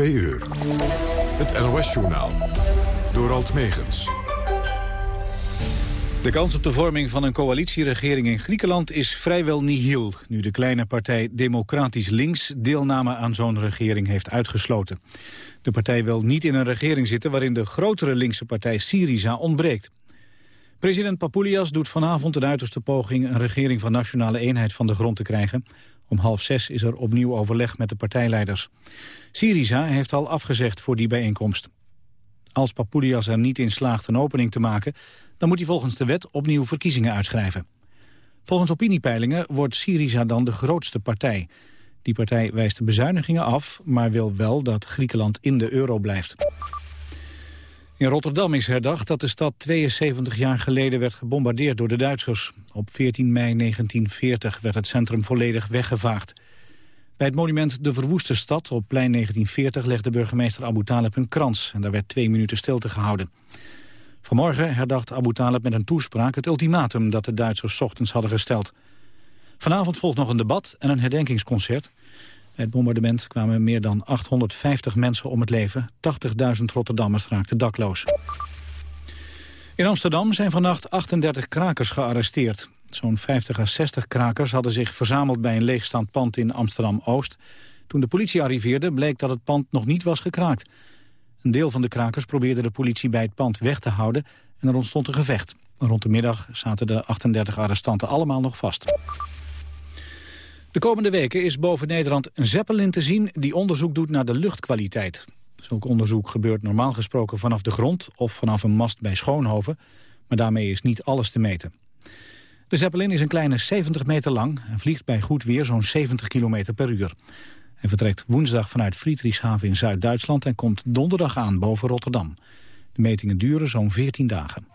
2 uur. Het NOS-journaal. Door Alt Megens. De kans op de vorming van een coalitieregering in Griekenland is vrijwel nihil... nu de kleine partij Democratisch Links deelname aan zo'n regering heeft uitgesloten. De partij wil niet in een regering zitten waarin de grotere linkse partij Syriza ontbreekt. President Papoulias doet vanavond een uiterste poging... een regering van nationale eenheid van de grond te krijgen. Om half zes is er opnieuw overleg met de partijleiders. Syriza heeft al afgezegd voor die bijeenkomst. Als Papoulias er niet in slaagt een opening te maken... dan moet hij volgens de wet opnieuw verkiezingen uitschrijven. Volgens opiniepeilingen wordt Syriza dan de grootste partij. Die partij wijst de bezuinigingen af, maar wil wel dat Griekenland in de euro blijft. In Rotterdam is herdacht dat de stad 72 jaar geleden werd gebombardeerd door de Duitsers. Op 14 mei 1940 werd het centrum volledig weggevaagd. Bij het monument De Verwoeste Stad op plein 1940 legde burgemeester Abu Talib een krans. En daar werd twee minuten stilte gehouden. Vanmorgen herdacht Abu Talib met een toespraak het ultimatum dat de Duitsers ochtends hadden gesteld. Vanavond volgt nog een debat en een herdenkingsconcert. Bij het bombardement kwamen meer dan 850 mensen om het leven. 80.000 Rotterdammers raakten dakloos. In Amsterdam zijn vannacht 38 krakers gearresteerd. Zo'n 50 à 60 krakers hadden zich verzameld bij een leegstaand pand in Amsterdam-Oost. Toen de politie arriveerde bleek dat het pand nog niet was gekraakt. Een deel van de krakers probeerde de politie bij het pand weg te houden en er ontstond een gevecht. Rond de middag zaten de 38 arrestanten allemaal nog vast. De komende weken is boven Nederland een zeppelin te zien die onderzoek doet naar de luchtkwaliteit. Zulk onderzoek gebeurt normaal gesproken vanaf de grond of vanaf een mast bij Schoonhoven, maar daarmee is niet alles te meten. De Zeppelin is een kleine 70 meter lang en vliegt bij goed weer zo'n 70 km per uur. Hij vertrekt woensdag vanuit Friedrichshaven in Zuid-Duitsland en komt donderdag aan boven Rotterdam. De metingen duren zo'n 14 dagen.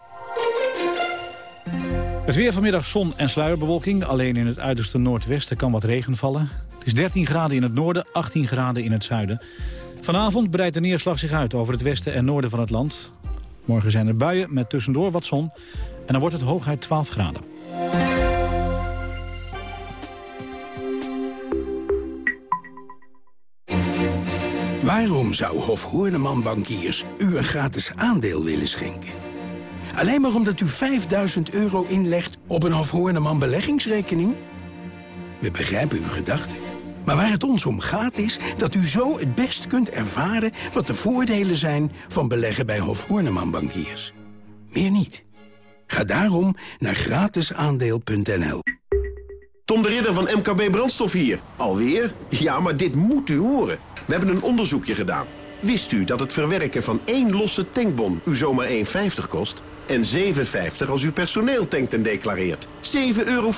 Het weer vanmiddag zon en sluierbewolking. Alleen in het uiterste noordwesten kan wat regen vallen. Het is 13 graden in het noorden, 18 graden in het zuiden. Vanavond breidt de neerslag zich uit over het westen en noorden van het land. Morgen zijn er buien met tussendoor wat zon. En dan wordt het hooguit 12 graden. Waarom zou Hof Hoorneman Bankiers u een gratis aandeel willen schenken? Alleen maar omdat u 5000 euro inlegt op een Hof Hoorneman beleggingsrekening? We begrijpen uw gedachten. Maar waar het ons om gaat is dat u zo het best kunt ervaren... wat de voordelen zijn van beleggen bij Hof Hoorneman Bankiers. Meer niet. Ga daarom naar gratisaandeel.nl. Tom de Ridder van MKB Brandstof hier. Alweer? Ja, maar dit moet u horen. We hebben een onderzoekje gedaan. Wist u dat het verwerken van één losse tankbon u zomaar 1,50 kost? En 7,50 als u personeel tankt en declareert. 7,50 euro.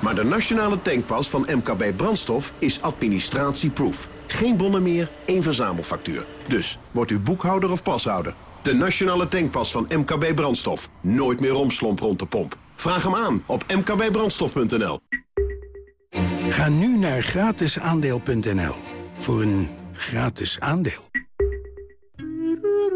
Maar de nationale tankpas van MKB Brandstof is administratieproof. Geen bonnen meer, één verzamelfactuur. Dus, wordt u boekhouder of pashouder? De nationale tankpas van MKB Brandstof. Nooit meer romslomp rond de pomp. Vraag hem aan op mkbbrandstof.nl. Ga nu naar gratisaandeel.nl voor een gratis aandeel.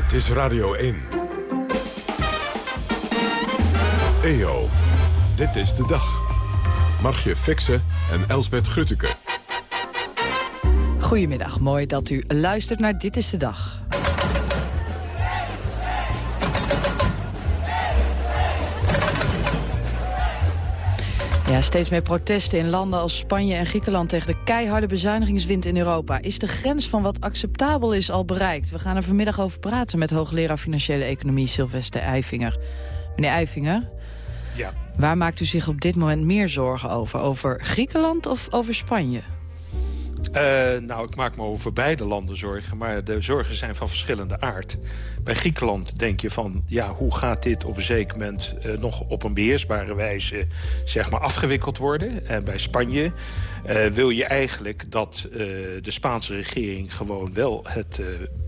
Dit is Radio 1. EO, dit is de dag. Margje Fixen en Elsbeth Grutteke. Goedemiddag, mooi dat u luistert naar Dit is de Dag. Ja, steeds meer protesten in landen als Spanje en Griekenland... tegen de keiharde bezuinigingswind in Europa. Is de grens van wat acceptabel is al bereikt? We gaan er vanmiddag over praten met hoogleraar Financiële Economie Sylvester Eifinger. Meneer Eifinger, ja. waar maakt u zich op dit moment meer zorgen over? Over Griekenland of over Spanje? Uh, nou, ik maak me over beide landen zorgen, maar de zorgen zijn van verschillende aard. Bij Griekenland denk je van, ja, hoe gaat dit op een zeker moment uh, nog op een beheersbare wijze zeg maar, afgewikkeld worden? En bij Spanje wil je eigenlijk dat de Spaanse regering gewoon wel het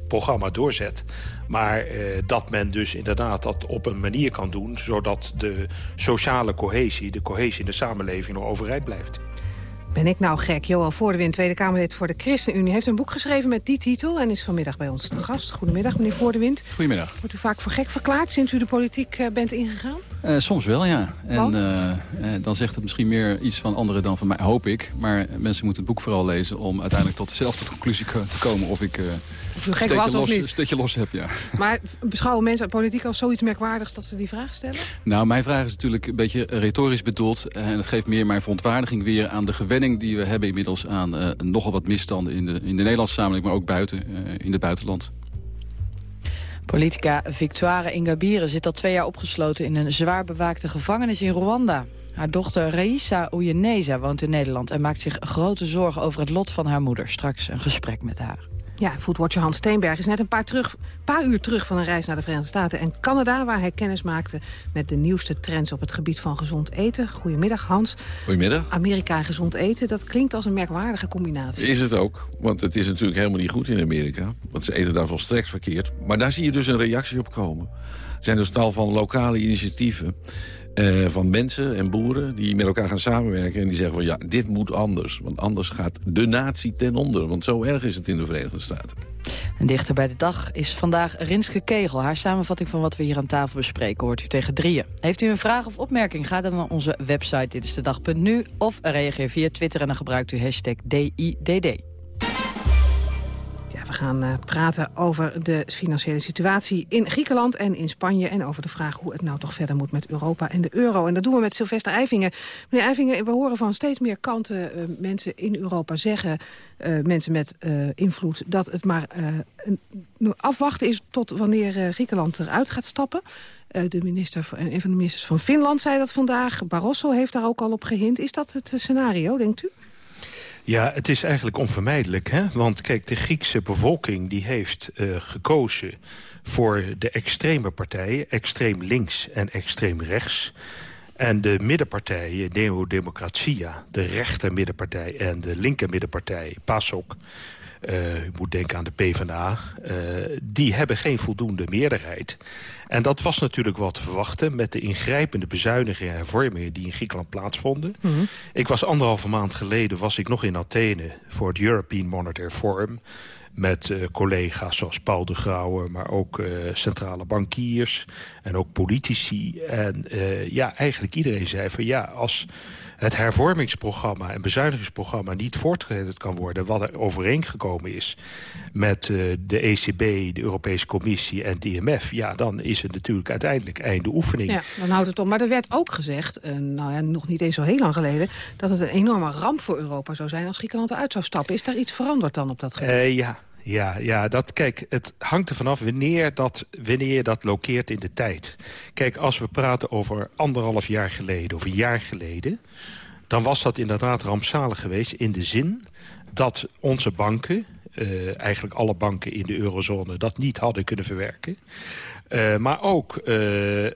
programma doorzet. Maar dat men dus inderdaad dat op een manier kan doen... zodat de sociale cohesie, de cohesie in de samenleving nog overeind blijft. Ben ik nou gek? Johan Voordewind, Tweede Kamerlid voor de ChristenUnie... heeft een boek geschreven met die titel en is vanmiddag bij ons te gast. Goedemiddag, meneer Voordewind. Goedemiddag. Wordt u vaak voor gek verklaard sinds u de politiek uh, bent ingegaan? Uh, soms wel, ja. En uh, dan zegt het misschien meer iets van anderen dan van mij, hoop ik. Maar mensen moeten het boek vooral lezen om uiteindelijk tot dezelfde conclusie te komen... of ik of u gek was of niet. Een stukje los heb, ja. Maar beschouwen mensen uit politiek als zoiets merkwaardigs dat ze die vraag stellen? Nou, mijn vraag is natuurlijk een beetje retorisch bedoeld. En het geeft meer mijn verontwaardiging weer aan de gewenning die we hebben inmiddels aan uh, nogal wat misstanden in de, in de Nederlandse samenleving, maar ook buiten, uh, in het buitenland. Politica Victoire Ingabire zit al twee jaar opgesloten in een zwaar bewaakte gevangenis in Rwanda. Haar dochter Raisa Oyeneza woont in Nederland en maakt zich grote zorgen over het lot van haar moeder. Straks een gesprek met haar. Ja, voetwatcher Hans Steenberg is net een paar, terug, paar uur terug van een reis naar de Verenigde Staten en Canada... waar hij kennis maakte met de nieuwste trends op het gebied van gezond eten. Goedemiddag Hans. Goedemiddag. Amerika en gezond eten, dat klinkt als een merkwaardige combinatie. Is het ook, want het is natuurlijk helemaal niet goed in Amerika. Want ze eten daar volstrekt verkeerd. Maar daar zie je dus een reactie op komen. Er zijn dus tal van lokale initiatieven uh, van mensen en boeren die met elkaar gaan samenwerken... en die zeggen van ja, dit moet anders. Want anders gaat de natie ten onder. Want zo erg is het in de Verenigde Staten. En dichter bij de dag is vandaag Rinske Kegel. Haar samenvatting van wat we hier aan tafel bespreken hoort u tegen drieën. Heeft u een vraag of opmerking, ga dan naar onze website dit of reageer via Twitter en dan gebruikt u hashtag DIDD. We gaan uh, praten over de financiële situatie in Griekenland en in Spanje... en over de vraag hoe het nou toch verder moet met Europa en de euro. En dat doen we met Sylvester Eivingen. Meneer Eivingen, we horen van steeds meer kanten uh, mensen in Europa zeggen... Uh, mensen met invloed, dat het maar afwachten is... tot wanneer Griekenland eruit gaat stappen. de minister, een van de ministers van Finland zei dat vandaag. Barroso heeft daar ook al op gehind. Is dat het scenario, denkt u? Ja, het is eigenlijk onvermijdelijk. Hè? Want kijk, de Griekse bevolking die heeft uh, gekozen voor de extreme partijen... extreem links en extreem rechts... En de middenpartijen, Neo-Democratia, de rechter middenpartij en de linker middenpartij, PASOK... Uh, u moet denken aan de PvdA, uh, die hebben geen voldoende meerderheid. En dat was natuurlijk wat te verwachten... met de ingrijpende bezuinigingen en hervormingen die in Griekenland plaatsvonden. Mm -hmm. Ik was anderhalve maand geleden was ik nog in Athene... voor het European Monetary Forum met uh, collega's zoals Paul de Grauwe... maar ook uh, centrale bankiers en ook politici. En uh, ja, eigenlijk iedereen zei van ja, als het hervormingsprogramma en bezuinigingsprogramma niet voortgezet kan worden... wat er overeengekomen is met de ECB, de Europese Commissie en het IMF... ja, dan is het natuurlijk uiteindelijk einde oefening. Ja, dan houdt het op. Maar er werd ook gezegd, nou ja, nog niet eens zo heel lang geleden... dat het een enorme ramp voor Europa zou zijn als Griekenland eruit zou stappen. Is daar iets veranderd dan op dat gebied? Uh, ja, ja, ja dat, kijk, het hangt er vanaf wanneer, dat, wanneer je dat lokeert in de tijd. Kijk, als we praten over anderhalf jaar geleden of een jaar geleden... dan was dat inderdaad rampzalig geweest in de zin dat onze banken... Uh, eigenlijk alle banken in de eurozone dat niet hadden kunnen verwerken. Uh, maar ook uh,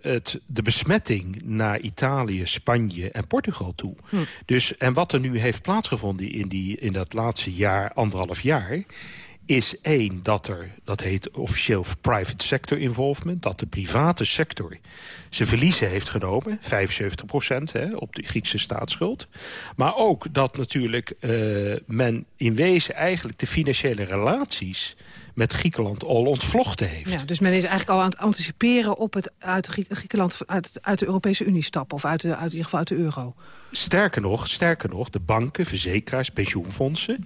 het, de besmetting naar Italië, Spanje en Portugal toe. Hm. Dus, en wat er nu heeft plaatsgevonden in, die, in dat laatste jaar, anderhalf jaar is één dat er, dat heet officieel private sector involvement... dat de private sector zijn verliezen heeft genomen, 75 procent op de Griekse staatsschuld. Maar ook dat natuurlijk uh, men in wezen eigenlijk de financiële relaties met Griekenland al ontvlochten heeft. Ja, dus men is eigenlijk al aan het anticiperen op het uit Griekenland uit, uit de Europese Unie stappen... of uit, de, uit, in ieder geval uit de euro. Sterker nog, sterker nog, de banken, verzekeraars, pensioenfondsen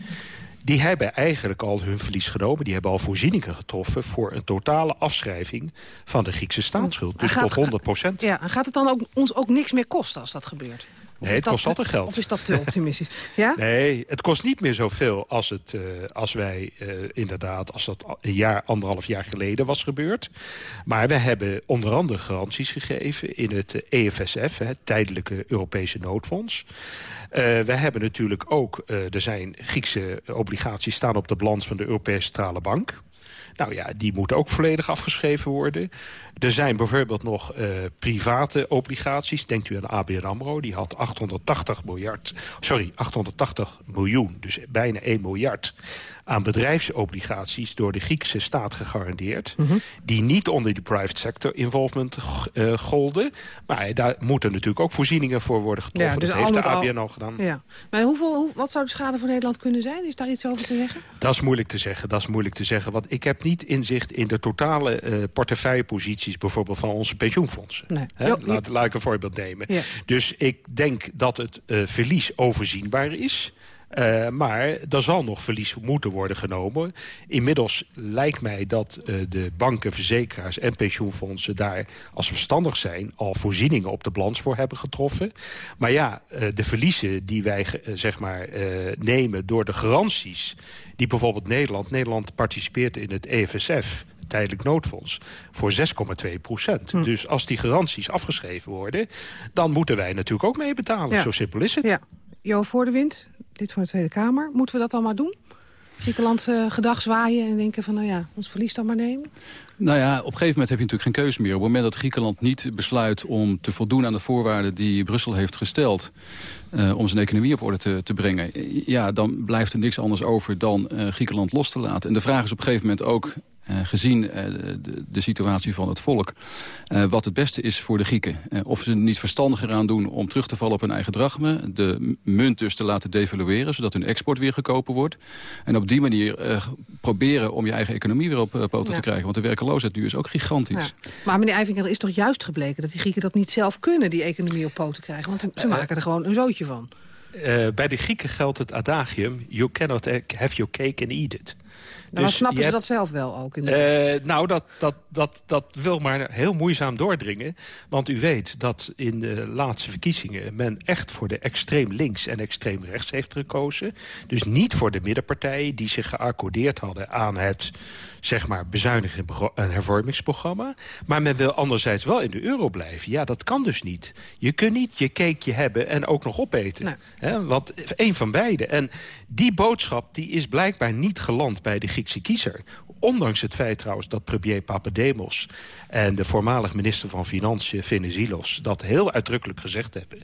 die hebben eigenlijk al hun verlies genomen. Die hebben al voorzieningen getroffen voor een totale afschrijving van de Griekse staatsschuld. Dus tot 100 procent. Ja, gaat het dan ook, ons ook niks meer kosten als dat gebeurt? Nee, het kost altijd geld. Of is dat te optimistisch? ja? Nee, het kost niet meer zoveel als, het, uh, als wij uh, inderdaad... als dat een jaar, anderhalf jaar geleden was gebeurd. Maar we hebben onder andere garanties gegeven in het EFSF... het Tijdelijke Europese Noodfonds. Uh, we hebben natuurlijk ook... er zijn Griekse obligaties staan op de balans van de Europese Centrale Bank... Nou ja, die moeten ook volledig afgeschreven worden. Er zijn bijvoorbeeld nog uh, private obligaties. Denkt u aan ABN AMRO, die had 880 miljard, sorry, 880 miljoen, dus bijna 1 miljard aan bedrijfsobligaties door de Griekse staat gegarandeerd... Mhm. die niet onder die private sector involvement uh, golden. Maar daar moeten natuurlijk ook voorzieningen voor worden getroffen. Ja, dus dat heeft de ABN al gedaan. Ja. Maar hoeveel, hoe, wat zou de schade voor Nederland kunnen zijn? Is daar iets over te zeggen? Dat is moeilijk te zeggen, dat is moeilijk te zeggen. Want ik heb niet inzicht in de totale uh, portefeuilleposities... bijvoorbeeld van onze pensioenfondsen. Nee. laat, laat, ik een voorbeeld nemen. Dus ik denk dat het uh, verlies overzienbaar is... Uh, maar er zal nog verlies moeten worden genomen. Inmiddels lijkt mij dat uh, de banken, verzekeraars en pensioenfondsen... daar, als verstandig zijn, al voorzieningen op de balans voor hebben getroffen. Maar ja, uh, de verliezen die wij zeg maar, nemen door de garanties... die bijvoorbeeld Nederland... Nederland participeert in het EFSF, tijdelijk noodfonds voor 6,2 procent. Hm. Dus als die garanties afgeschreven worden... dan moeten wij natuurlijk ook mee betalen. Ja. Zo simpel is het. Ja. Jo voor de wind, lid van de Tweede Kamer. Moeten we dat dan maar doen? Griekenland uh, gedag zwaaien en denken van, nou ja, ons verlies dan maar nemen? Nou ja, op een gegeven moment heb je natuurlijk geen keuze meer. Op het moment dat Griekenland niet besluit om te voldoen aan de voorwaarden die Brussel heeft gesteld... Uh, om zijn economie op orde te, te, brengen... ja, dan blijft er niks anders over dan uh, Griekenland los te laten. En de vraag is op een gegeven moment ook... Uh, gezien de, de, situatie van het volk... wat het beste is voor de Grieken. of ze niet verstandiger aan doen om terug te vallen op hun eigen drachme... de munt dus te laten devalueren... zodat hun export weer goedkoper wordt. En op die manier proberen om je eigen economie weer op poten te krijgen. Want de werkeloosheid nu is ook gigantisch. Ja. Maar meneer Eivinger, er is toch juist gebleken... dat die Grieken dat niet zelf kunnen, die economie op poten krijgen? Want ze maken er gewoon een zootje van? Uh, bij de Grieken geldt het adagium... you cannot have your cake and eat it. Nou, dus snappen ze dat zelf wel ook? In de... uh, nou, dat, dat, dat, dat wil maar heel moeizaam doordringen. Want u weet dat in de laatste verkiezingen... men echt voor de extreem links en extreem rechts heeft gekozen. Dus niet voor de middenpartijen die zich geaccordeerd hadden aan het zeg maar, bezuinigen en hervormingsprogramma. Maar men wil anderzijds wel in de euro blijven. Ja, dat kan dus niet. Je kunt niet je cakeje hebben en ook nog opeten. Nee. want één van beide. En die boodschap die is blijkbaar niet geland bij de Griekse kiezer. Ondanks het feit trouwens dat premier Papademos... en de voormalig minister van Financiën, Venizelos... dat heel uitdrukkelijk gezegd hebben.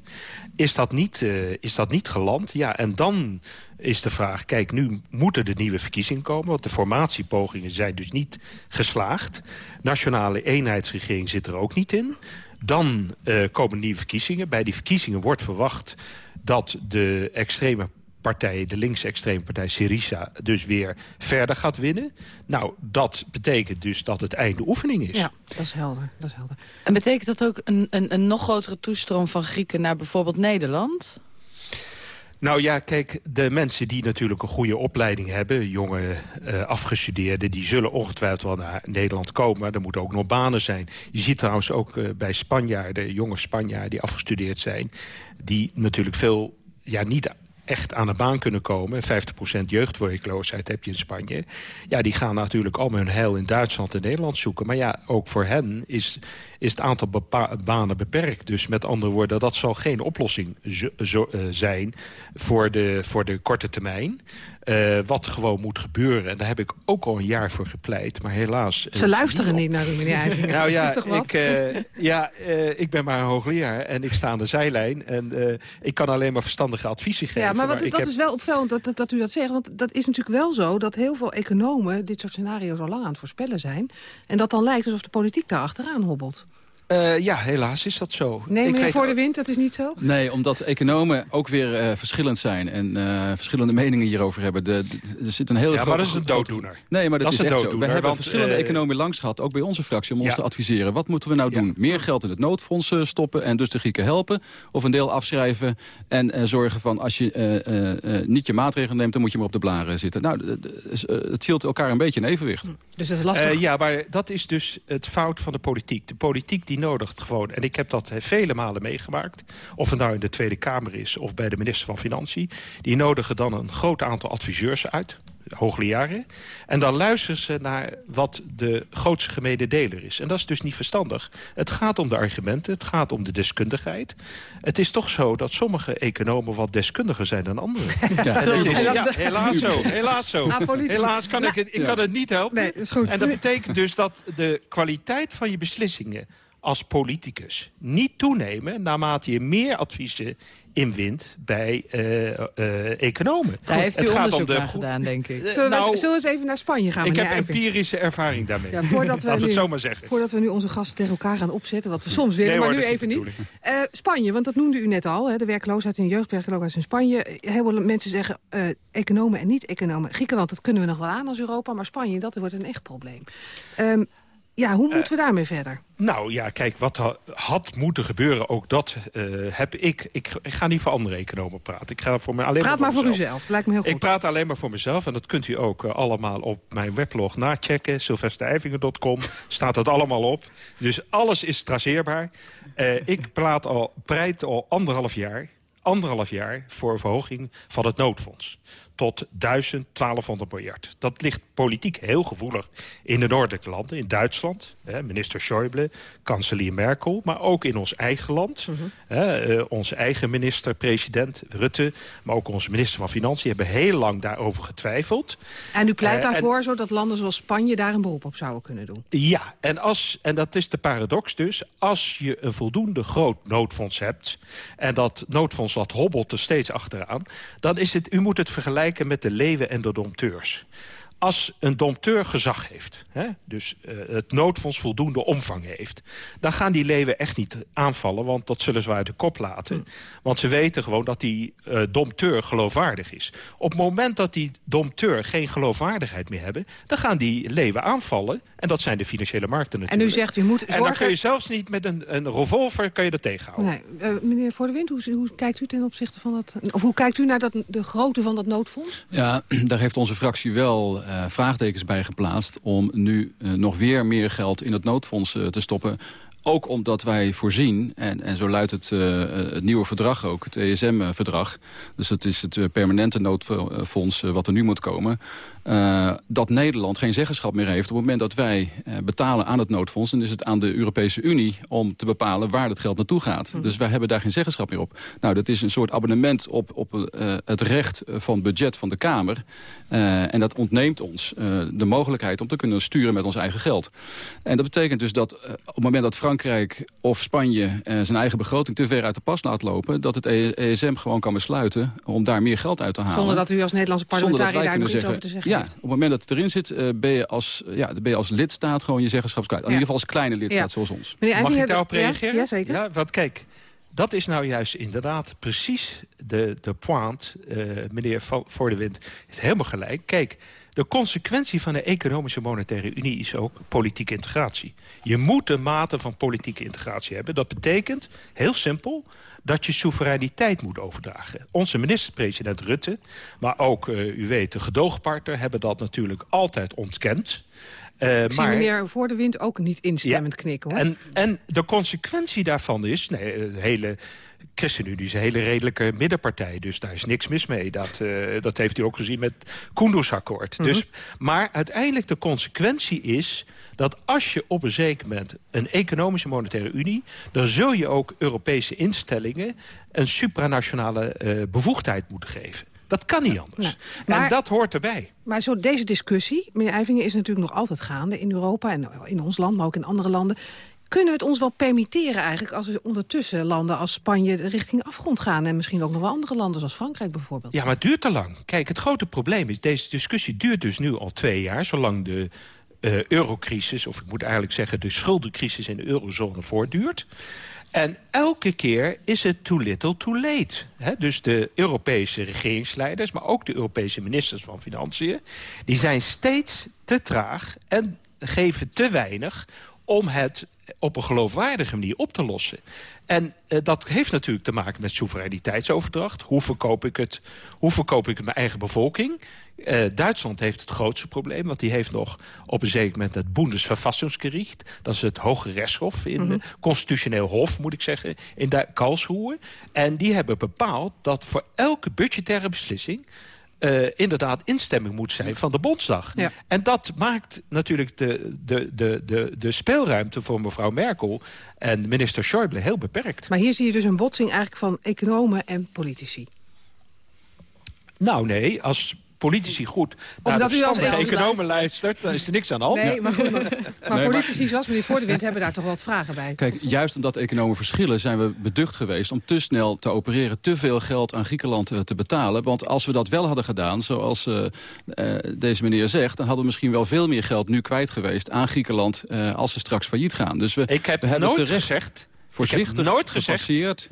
Is dat niet, uh, is dat niet geland? Ja, en dan is de vraag... kijk, nu moeten de nieuwe verkiezingen komen... want de formatiepogingen zijn dus niet geslaagd. Nationale eenheidsregering zit er ook niet in. Dan uh, komen nieuwe verkiezingen. Bij die verkiezingen wordt verwacht dat de extreme partij, de linksextreme partij Syriza, dus weer verder gaat winnen. Nou, dat betekent dus dat het einde oefening is. Ja, dat is helder. Dat is helder. En betekent dat ook een, een, een nog grotere toestroom van Grieken naar bijvoorbeeld Nederland? Nou ja, kijk, de mensen die natuurlijk een goede opleiding hebben... jonge uh, afgestudeerden, die zullen ongetwijfeld wel naar Nederland komen. Maar er moeten ook nog banen zijn. Je ziet trouwens ook uh, bij Spanjaarden, jonge Spanjaarden die afgestudeerd zijn... die natuurlijk veel ja, niet echt aan de baan kunnen komen... 50% jeugdwerkloosheid heb je in Spanje... ja, die gaan natuurlijk allemaal hun heil in Duitsland en Nederland zoeken. Maar ja, ook voor hen is, is het aantal banen beperkt. Dus met andere woorden, dat zal geen oplossing zo, uh, zijn voor de, voor de korte termijn. Uh, wat gewoon moet gebeuren. En daar heb ik ook al een jaar voor gepleit. Maar helaas... Ze luisteren niet naar u, meneer nou ja, ik, uh, ja ik ben maar een hoogleraar en ik sta aan de zijlijn. En ik kan alleen maar verstandige adviezen geven. Ja, maar, wat, dat is wel opvallend dat, dat, dat, u dat zegt. Want dat is natuurlijk wel zo dat heel veel economen... dit soort scenario's al lang aan het voorspellen zijn. En dat dan lijkt alsof de politiek daar achteraan hobbelt. Uh, ja, helaas is dat zo. Nee, meneer Voor de Wind, dat is niet zo? Nee, omdat economen ook weer uh, verschillend zijn... en uh, verschillende meningen hierover hebben. De, er zit een hele ja, maar dat is een dooddoener. Nee, maar dat, dat is, echt zo. We hebben verschillende economen langs gehad, ook bij onze fractie... om ja. ons te adviseren. Wat moeten we nou doen? Meer geld in het noodfonds stoppen en dus de Grieken helpen? Of een deel afschrijven en zorgen van... als je niet je maatregelen neemt, dan moet je maar op de blaren zitten. Nou, het hield elkaar een beetje in evenwicht. Dus dat is lastig? ja, maar dat is dus het fout van de politiek. De politiek die die nodigt gewoon, en ik heb dat vele malen meegemaakt... of het nou in de Tweede Kamer is of bij de minister van Financiën... die nodigen dan een groot aantal adviseurs uit hoogleraren. En dan luisteren ze naar wat de grootste gemene deler is. En dat is dus niet verstandig. Het gaat om de argumenten, het gaat om de deskundigheid. Het is toch zo dat sommige economen wat deskundiger zijn dan anderen. Ja, ja helaas zo. Helaas zo. Helaas kan ik het, ik kan het niet helpen. Nee, is goed. En dat betekent dus dat de kwaliteit van je beslissingen als politicus niet toenemen... naarmate je meer adviezen inwint bij uh, uh, economen. Daar heeft u het onderzoek gaat om de... gedaan, denk ik. Zullen, nou, we, zullen eens even naar Spanje gaan, Ik heb empirische ervaring daarmee. Ja, voordat we nu, het zo maar zeggen. Voordat we nu onze gasten tegen elkaar gaan opzetten, wat we soms willen, maar nu even niet. Uh, Spanje, want dat noemde u net al, hè, de werkloosheid en jeugdwerkloosheid in Spanje. Heel veel mensen zeggen, economen en niet-economen. Griekenland, dat kunnen we nog wel aan als Europa, maar Spanje, dat wordt een echt probleem. Um, ja, hoe moeten we daarmee verder? Nou ja, kijk, wat had moeten gebeuren, ook dat uh, heb ik, ik... Ik ga niet voor andere economen praten. Ik ga voor alleen Praat maar voor, maar voor uzelf, lijkt me heel goed. Ik praat alleen maar voor mezelf en dat kunt u ook uh, allemaal op mijn weblog nachecken. sylvesterijvingen.com staat dat allemaal op. Dus alles is traceerbaar. Uh, ik praat al, pleit al anderhalf jaar anderhalf jaar voor verhoging van het noodfonds tot 1000, 1200 miljard. Dat ligt politiek heel gevoelig in de noordelijke landen. In Duitsland, hè, minister Schäuble, kanselier Merkel... maar ook in ons eigen land. Mm onze eigen minister-president Rutte... maar ook onze minister van Financiën hebben heel lang daarover getwijfeld. En u pleit uh, daarvoor, zodat landen zoals Spanje daar een beroep op zouden kunnen doen? Ja, en, als, en dat is de paradox dus. Als je een voldoende groot noodfonds hebt... en dat noodfonds dat hobbelt er steeds achteraan... dan is het, u moet het vergelijken met de leeuwen en de dompteurs als een dompteur gezag heeft, hè, dus uh, het noodfonds voldoende omvang heeft... dan gaan die leeuwen echt niet aanvallen, want dat zullen ze uit de kop laten. Hmm. Want ze weten gewoon dat die uh, dompteur geloofwaardig is. Op het moment dat die dompteur geen geloofwaardigheid meer hebben... dan gaan die leeuwen aanvallen, en dat zijn de financiële markten natuurlijk. En u zegt, u moet zorgen... En dan kun je zelfs niet met een, een revolver kan je dat tegenhouden. Nee. Uh, meneer Voor de Wind, hoe, hoe, kijkt u ten opzichte van dat... of hoe kijkt u naar dat, de grootte van dat noodfonds? Ja, daar heeft onze fractie wel uh, vraagtekens bij geplaatst... om nu uh, nog weer meer geld in het noodfonds uh, te stoppen. Ook omdat wij voorzien, en, en zo luidt het, het nieuwe verdrag ook, het ESM-verdrag... dus het is het permanente noodfonds wat er nu moet komen... Uh, dat Nederland geen zeggenschap meer heeft. Op het moment dat wij uh, betalen aan het noodfonds... dan is het aan de Europese Unie om te bepalen waar het geld naartoe gaat. Mm. Dus wij hebben daar geen zeggenschap meer op. Nou, dat is een soort abonnement op, op uh, het recht van budget van de Kamer. en dat ontneemt ons de mogelijkheid om te kunnen sturen met ons eigen geld. En dat betekent dus dat op het moment dat Frankrijk of Spanje... zijn eigen begroting te ver uit de pas laat lopen... dat het ESM gewoon kan besluiten om daar meer geld uit te halen. Zonder dat u als Nederlandse parlementariër daar nog iets over te zeggen ja, op het moment dat het erin zit, uh, ben, je als, ja, ben je als lidstaat gewoon je zeggenschap kwijt. In ieder geval als kleine lidstaat zoals ons. Mag ik daarop reageren? Ja, zeker. Ja, want kijk, dat is nou juist inderdaad precies de, de point. Uh, meneer Voor de Wind heeft helemaal gelijk. Kijk, de consequentie van de economische monetaire unie is ook politieke integratie. Je moet een mate van politieke integratie hebben. Dat betekent, heel simpel, dat je soevereiniteit moet overdragen. Onze minister-president Rutte, maar ook, uh, u weet, de gedoogpartner... hebben dat natuurlijk altijd ontkend. Uh, Ik maar, zie meneer Voor de Wind ook niet instemmend ja, knikken. Hoor. En, en de consequentie daarvan is... Nee, de hele ChristenUnie is een hele redelijke middenpartij. Dus daar is niks mis mee. Dat, uh, dat heeft u ook gezien met Koendersakkoord. Mm -hmm. dus, maar uiteindelijk de consequentie is dat als je op een zeker moment een economische monetaire unie... dan zul je ook Europese instellingen een supranationale uh, bevoegdheid moeten geven. Dat kan niet anders. Nou, maar, en dat hoort erbij. Maar zo deze discussie, meneer Eivingen, is natuurlijk nog altijd gaande in Europa... en in ons land, maar ook in andere landen. Kunnen we het ons wel permitteren eigenlijk... als we ondertussen landen als Spanje richting afgrond gaan... en misschien ook nog wel andere landen, zoals Frankrijk bijvoorbeeld? Ja, maar het duurt te lang. Kijk, het grote probleem is... deze discussie duurt dus nu al twee jaar... zolang de uh, eurocrisis, of ik moet eigenlijk zeggen... de schuldencrisis in de eurozone voortduurt. En elke keer is het too little too late. Dus de Europese regeringsleiders, maar ook de Europese ministers van Financiën... die zijn steeds te traag en geven te weinig om het op een geloofwaardige manier op te lossen. En uh, dat heeft natuurlijk te maken met soevereiniteitsoverdracht. Hoe verkoop ik het, hoe verkoop ik het mijn eigen bevolking? Uh, Duitsland heeft het grootste probleem, want die heeft nog op een zeker moment het Bundesverfassungsgericht. Dat is het Hoge Rechtshof, in mm -hmm. constitutioneel hof moet ik zeggen, in Karlsruhe. En die hebben bepaald dat voor elke budgettaire beslissing uh, inderdaad instemming moet zijn van de Bondsdag. Ja. En dat maakt natuurlijk de, de, de, de, de speelruimte voor mevrouw Merkel en minister Schäuble heel beperkt. Maar hier zie je dus een botsing eigenlijk van economen en politici. Nou nee, als politici goed naar Omdat de u als verstandige Engels economen luistert... dan is er niks aan de hand. Nee, maar, goed, maar, maar Nee, politici zoals meneer Voordewind hebben daar toch wat vragen bij. Kijk, juist omdat economen verschillen zijn we beducht geweest... om te snel te opereren, te veel geld aan Griekenland eh, te betalen. Want als we dat wel hadden gedaan, zoals uh, uh, deze meneer zegt... dan hadden we misschien wel veel meer geld nu kwijt geweest aan Griekenland... Uh, als ze straks failliet gaan. Dus we, Ik heb we hebben nooit terecht gezegd... voorzichtig nooit gezegd...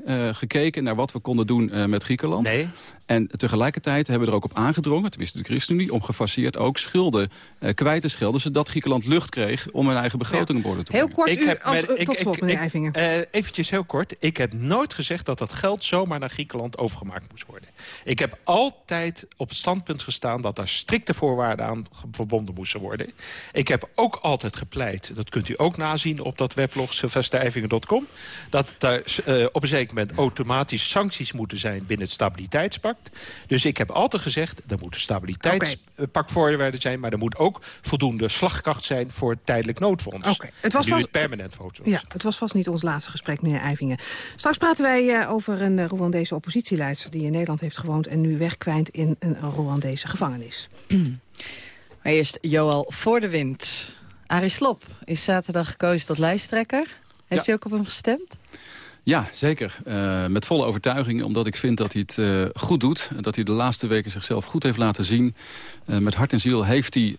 uh, gekeken naar wat we konden doen uh, met Griekenland. Nee. En tegelijkertijd hebben we er ook op aangedrongen, tenminste de ChristenUnie... om gefaseerd ook schulden uh, kwijt te schelden... zodat Griekenland lucht kreeg om hun eigen begroting op orde te Heel brengen. kort, u, als, ik, tot slot, meneer Eivingen. Uh, eventjes heel kort. Ik heb nooit gezegd dat dat geld zomaar naar Griekenland overgemaakt moest worden. Ik heb altijd op het standpunt gestaan... dat daar strikte voorwaarden aan verbonden moesten worden. Ik heb ook altijd gepleit, dat kunt u ook nazien op dat weblog sylvestereivingen.com... dat daar uh, op een zeker moment automatisch sancties moeten zijn binnen het stabiliteitspact. Dus ik heb altijd gezegd, er moet een stabiliteitspakvoorwaarden zijn... maar er moet ook voldoende slagkracht zijn voor het tijdelijk noodfonds. Okay. Het was nu vast... het permanent noodfonds. Ja, het was vast niet ons laatste gesprek, meneer Eivingen. Straks praten wij uh, over een uh, Rwandese oppositieleidster... die in Nederland heeft gewoond en nu wegkwijnt in een Rwandese gevangenis. maar eerst Joal voor de wind. Arie Slop is zaterdag gekozen tot lijsttrekker. Heeft ja. u ook op hem gestemd? Ja, zeker. Uh, met volle overtuiging, omdat ik vind dat hij het uh, goed doet. Dat hij de laatste weken zichzelf goed heeft laten zien. Uh, met hart en ziel heeft hij,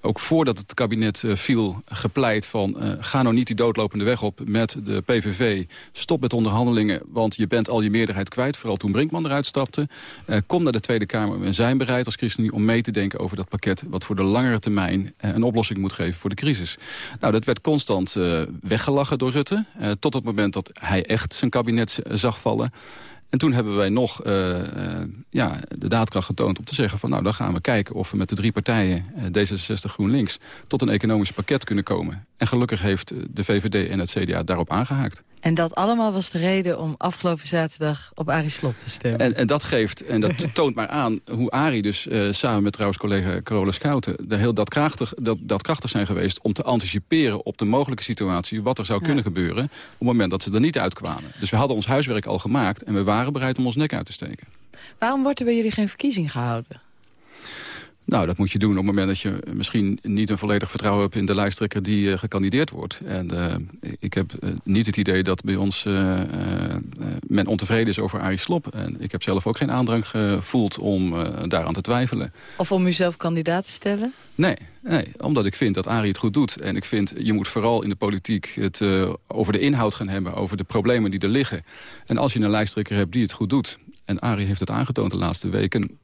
ook voordat het kabinet viel, gepleit van... ga nou niet die doodlopende weg op met de PVV. Stop met onderhandelingen, want je bent al je meerderheid kwijt. Vooral toen Brinkman eruit stapte. kom naar de Tweede Kamer. We zijn bereid als ChristenUnie om mee te denken over dat pakket... wat voor de langere termijn een oplossing moet geven voor de crisis. Nou, dat werd constant weggelachen door Rutte. tot het moment dat hij echt zijn kabinet zag vallen. En toen hebben wij nog uh, uh, ja, de daadkracht getoond om te zeggen van... nou, dan gaan we kijken of we met de drie partijen, uh, D66, GroenLinks... tot een economisch pakket kunnen komen. En gelukkig heeft de VVD en het CDA daarop aangehaakt. En dat allemaal was de reden om afgelopen zaterdag op Arie Slob te stemmen. En, en dat geeft, en dat toont maar aan hoe Arie dus uh, samen met trouwens collega Carola Schouten... er heel dat krachtig, dat, dat krachtig zijn geweest om te anticiperen op de mogelijke situatie... wat er zou ja. kunnen gebeuren op het moment dat ze er niet uitkwamen. Dus we hadden ons huiswerk al gemaakt en we waren bereid om ons nek uit te steken. Waarom wordt er bij jullie geen verkiezing gehouden? Nou, dat moet je doen op het moment dat je misschien niet een volledig vertrouwen hebt in de lijsttrekker die uh, gekandideerd wordt. En uh, ik heb uh, niet het idee dat bij ons men ontevreden is over Arie Slop. En ik heb zelf ook geen aandrang gevoeld om daaraan te twijfelen. Of om uzelf kandidaat te stellen? Nee, nee, omdat ik vind dat Arie het goed doet. En ik vind, je moet vooral in de politiek het over de inhoud gaan hebben, over de problemen die er liggen. En als je een lijsttrekker hebt die het goed doet, en Arie heeft het aangetoond de laatste weken...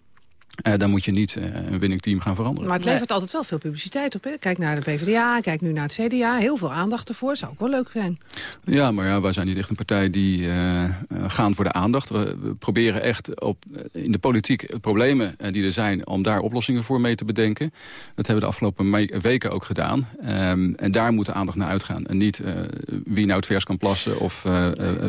Uh, dan moet je niet uh, een winning team gaan veranderen. Maar het levert nee. altijd wel veel publiciteit op. Hè? Kijk naar de PvdA, kijk nu naar het CDA. Heel veel aandacht ervoor. Zou ook wel leuk zijn. Ja, maar ja, wij zijn niet echt een partij die uh, gaan voor de aandacht. We, we, proberen echt op, in de politiek problemen die er zijn... om daar oplossingen voor mee te bedenken. Dat hebben we de afgelopen weken ook gedaan. Um, en daar moet de aandacht naar uitgaan. En niet wie nou het vers kan plassen... of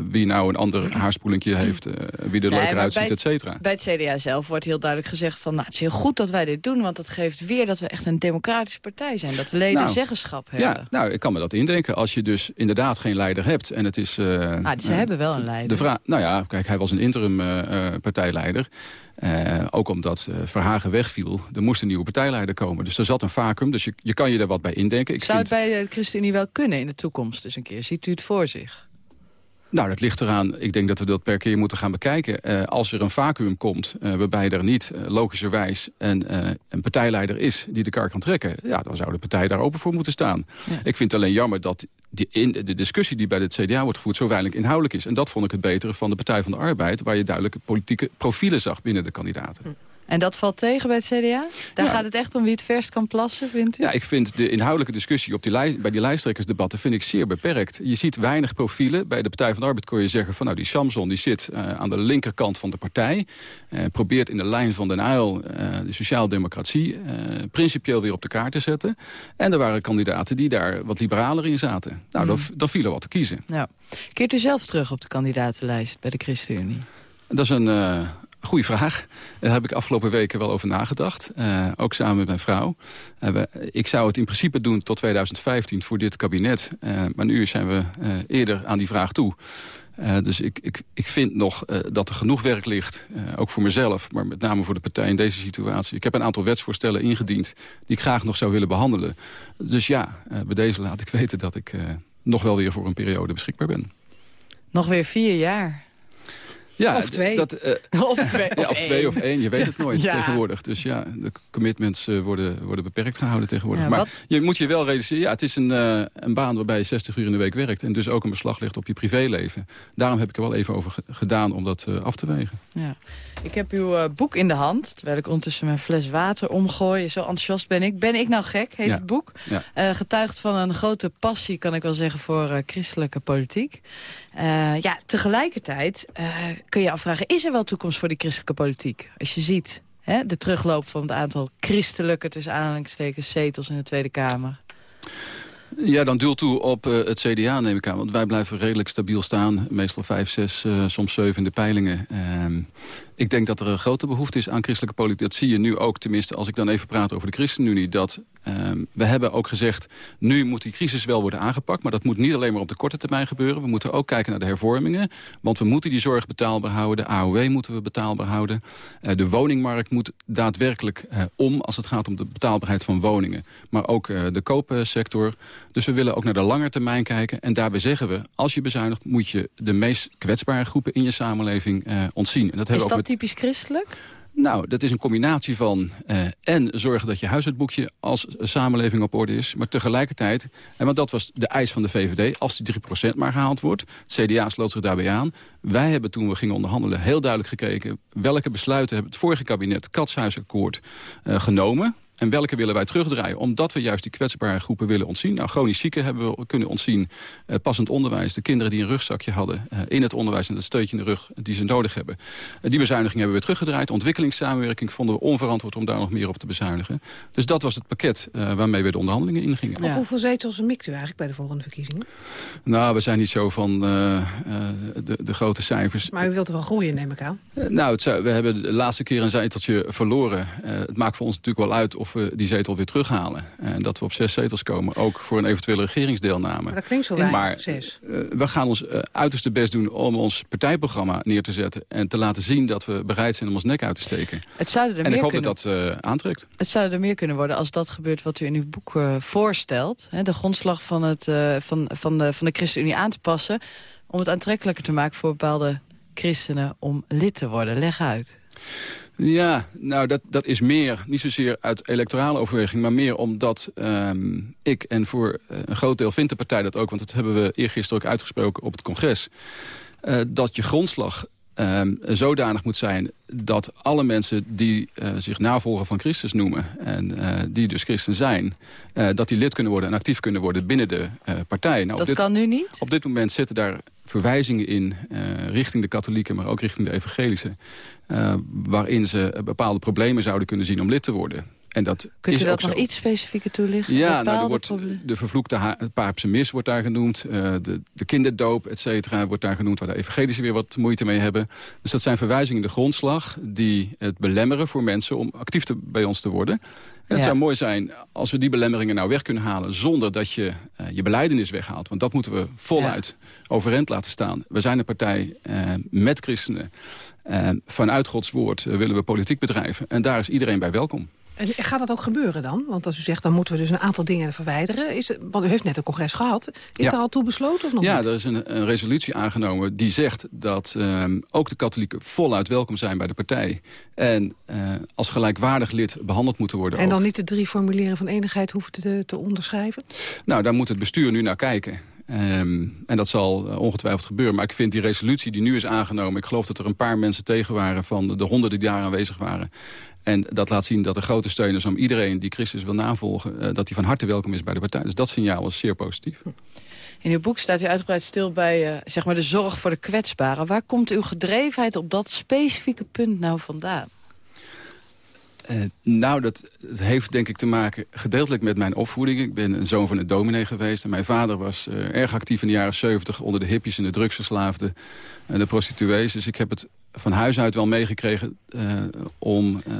wie nou een ander haarspoelingje heeft... wie er nee, leuker uitziet, et cetera. Bij het CDA zelf wordt heel duidelijk gezegd van... nou, het is heel goed dat wij dit doen, want dat geeft weer dat we echt een democratische partij zijn. Dat de leden nou, zeggenschap hebben. Ja, nou, ik kan me dat indenken. Als je dus inderdaad geen leider hebt en het is... Uh, ah, ze uh, hebben wel een leider. De vraag, nou ja, kijk, hij was een interim uh, partijleider. Ook omdat Verhagen wegviel, er moest een nieuwe partijleider komen. Dus er zat een vacuüm, dus je, je kan je er wat bij indenken. Ik Zou vind... het bij de ChristenUnie wel kunnen in de toekomst dus een keer? Ziet u het voor zich? Nou, dat ligt eraan. Ik denk dat we dat per keer moeten gaan bekijken. Uh, als er een vacuüm komt uh, waarbij er niet uh, logischerwijs een, een partijleider is die de kar kan trekken... ja, dan zou de partij daar open voor moeten staan. Ja. Ik vind het alleen jammer dat die in, de discussie die bij het CDA wordt gevoerd... zo weinig inhoudelijk is. En dat vond ik het betere van de Partij van de Arbeid... waar je duidelijke politieke profielen zag binnen de kandidaten. En dat valt tegen bij het CDA? Daar ja. gaat het echt om wie het verst kan plassen, vindt u? Ja, ik vind de inhoudelijke discussie op die lijst, bij die lijsttrekkersdebatten vind ik zeer beperkt. Je ziet weinig profielen. Bij de Partij van de Arbeid kon je zeggen van nou die Samson die zit uh, aan de linkerkant van de partij. Uh, probeert in de lijn van Den Uyl uh, de sociaaldemocratie principieel weer op de kaart te zetten. En er waren kandidaten die daar wat liberaler in zaten. Nou, mm. dan viel er wat te kiezen. Ja. Keert u zelf terug op de kandidatenlijst bij de ChristenUnie? Dat is een Goeie vraag. Daar heb ik afgelopen weken wel over nagedacht. Uh, ook samen met mijn vrouw. We, ik zou het in principe doen tot 2015 voor dit kabinet. Uh, maar nu zijn we eerder aan die vraag toe. dus ik, ik, ik vind nog dat er genoeg werk ligt. ook voor mezelf, maar met name voor de partij in deze situatie. Ik heb een aantal wetsvoorstellen ingediend die ik graag nog zou willen behandelen. Dus ja, bij deze laat ik weten dat ik nog wel weer voor een periode beschikbaar ben. Nog weer vier jaar. Ja, of twee. Dat, uh, of twee, ja, of, twee of één. Je weet het nooit ja. tegenwoordig. Dus ja, de commitments uh, worden, worden beperkt gehouden tegenwoordig. Ja, maar wat? je moet je wel realiseren, ja, het is een, uh, een baan waarbij je 60 uur in de week werkt. En dus ook een beslag ligt op je privéleven. Daarom heb ik er wel even over gedaan om dat af te wegen. Ja. Ik heb uw boek in de hand, terwijl ik ondertussen mijn fles water omgooi. Zo enthousiast ben ik. Ben ik nou gek, heet het boek. getuigd van een grote passie, kan ik wel zeggen, voor christelijke politiek. ja, tegelijkertijd kun je afvragen, is er wel toekomst voor die christelijke politiek? Als je ziet hè, de terugloop van het aantal christelijke... tussen aanhalingstekens zetels in de Tweede Kamer. Ja, dan duurt toe op uh, het CDA, neem ik aan. Want wij blijven redelijk stabiel staan. Meestal vijf, zes, uh, soms zeven in de peilingen. Uh, ik denk dat er een grote behoefte is aan christelijke politiek. Dat zie je nu ook, tenminste als ik dan even praat over de ChristenUnie. Dat ehm, we hebben ook gezegd, nu moet die crisis wel worden aangepakt. Maar dat moet niet alleen maar op de korte termijn gebeuren. We moeten ook kijken naar de hervormingen. Want we moeten die zorg betaalbaar houden. De AOW moeten we betaalbaar houden. Uh, de woningmarkt moet daadwerkelijk uh, om als het gaat om de betaalbaarheid van woningen. Maar ook uh, de koopsector. Dus we willen ook naar de lange termijn kijken. En daarbij zeggen we, als je bezuinigt moet je de meest kwetsbare groepen in je samenleving ontzien. En dat hebben we ook typisch christelijk? Nou, dat is een combinatie van uh, en zorgen dat je huishoudboekje als samenleving op orde is. Maar tegelijkertijd, en want dat was de eis van de VVD, als die 3% maar gehaald wordt. Het CDA sloot zich daarbij aan. Wij hebben toen we gingen onderhandelen heel duidelijk gekeken... welke besluiten het vorige kabinet, Katshuisakkoord, uh, genomen. En welke willen wij terugdraaien? Omdat we juist die kwetsbare groepen willen ontzien. Nou, chronisch zieken hebben we kunnen ontzien. Uh, passend onderwijs, de kinderen die een rugzakje hadden... Uh, in het onderwijs en dat steuntje in de rug die ze nodig hebben. Uh, die bezuiniging hebben we teruggedraaid. Ontwikkelingssamenwerking vonden we onverantwoord om daar nog meer op te bezuinigen. Dus dat was het pakket waarmee we de onderhandelingen ingingen. Ja. Op hoeveel zetels mikt u eigenlijk bij de volgende verkiezingen? Nou, we zijn niet zo van de, de, grote cijfers. Maar u wilt er wel groeien, neem ik aan. nou, het zou, we hebben de laatste keer een zeteltje verloren. het maakt voor ons natuurlijk wel uit of we die zetel weer terughalen. En dat we op zes zetels komen, ook voor een eventuele regeringsdeelname. Maar dat klinkt zo weinig, maar, zes. Uh, we gaan ons uh, uiterste best doen om ons partijprogramma neer te zetten... en te laten zien dat we bereid zijn om ons nek uit te steken. Het zouden er en meer ik hoop kunnen... dat dat uh, aantrekt. Het zou er meer kunnen worden als dat gebeurt wat u in uw boek voorstelt. Hè, de grondslag van, het, van, van, de, van de ChristenUnie aan te passen... om het aantrekkelijker te maken voor bepaalde christenen om lid te worden. Leg uit. Ja, nou dat, dat is meer, niet zozeer uit electorale overweging... maar meer omdat um, ik, en voor uh, een groot deel vindt de partij dat ook... want dat hebben we eergisteren ook uitgesproken op het congres... Uh, dat je grondslag um, zodanig moet zijn dat alle mensen die uh, zich navolger van Christus noemen... en uh, die dus christen zijn, uh, dat die lid kunnen worden en actief kunnen worden binnen de partij. Nou, dat dit, kan nu niet? Op dit moment zitten daar verwijzingen in richting de katholieken... maar ook richting de evangelische... waarin ze bepaalde problemen zouden kunnen zien om lid te worden. En dat Kunt u dat ook nog zo. iets specifieker toelichten? Ja, nou, er wordt, de vervloekte paapse mis wordt daar genoemd. Uh, de, de kinderdoop, et cetera, wordt daar genoemd... waar de evangelische weer wat moeite mee hebben. Dus dat zijn verwijzingen in de grondslag... die het belemmeren voor mensen om actief te, bij ons te worden. En het ja. zou mooi zijn als we die belemmeringen nou weg kunnen halen... zonder dat je uh, je beleidenis weghaalt. Want dat moeten we voluit ja. overeind laten staan. We zijn een partij uh, met christenen. vanuit Gods woord willen we politiek bedrijven. En daar is iedereen bij welkom. En gaat dat ook gebeuren dan? Want als u zegt, dan moeten we dus een aantal dingen verwijderen. Is, want u heeft net een congres gehad. Is ja. er al toe besloten of nog Ja, niet? er is een, een, resolutie aangenomen die zegt dat um, ook de katholieken voluit welkom zijn bij de partij. En uh, als gelijkwaardig lid behandeld moeten worden. En dan ook. niet de drie formulieren van enigheid hoeven te, te onderschrijven? Nou, daar moet het bestuur nu naar kijken. Um, en dat zal uh, ongetwijfeld gebeuren. Maar ik vind die resolutie die nu is aangenomen... ik geloof dat er een paar mensen tegen waren van de, de honderden die daar aanwezig waren... En dat laat zien dat er grote steun is om iedereen die Christus wil navolgen... Uh, dat hij van harte welkom is bij de partij. Dus dat signaal is zeer positief. In uw boek staat u uitgebreid stil bij uh, zeg maar de zorg voor de kwetsbaren. Waar komt uw gedrevenheid op dat specifieke punt nou vandaan? nou, dat, dat, heeft denk ik te maken gedeeltelijk met mijn opvoeding. Ik ben een zoon van een dominee geweest. En mijn vader was erg actief in de jaren 70 onder de hippies en de drugsverslaafden en de prostituees. Dus ik heb het van huis uit wel meegekregen uh, om, uh,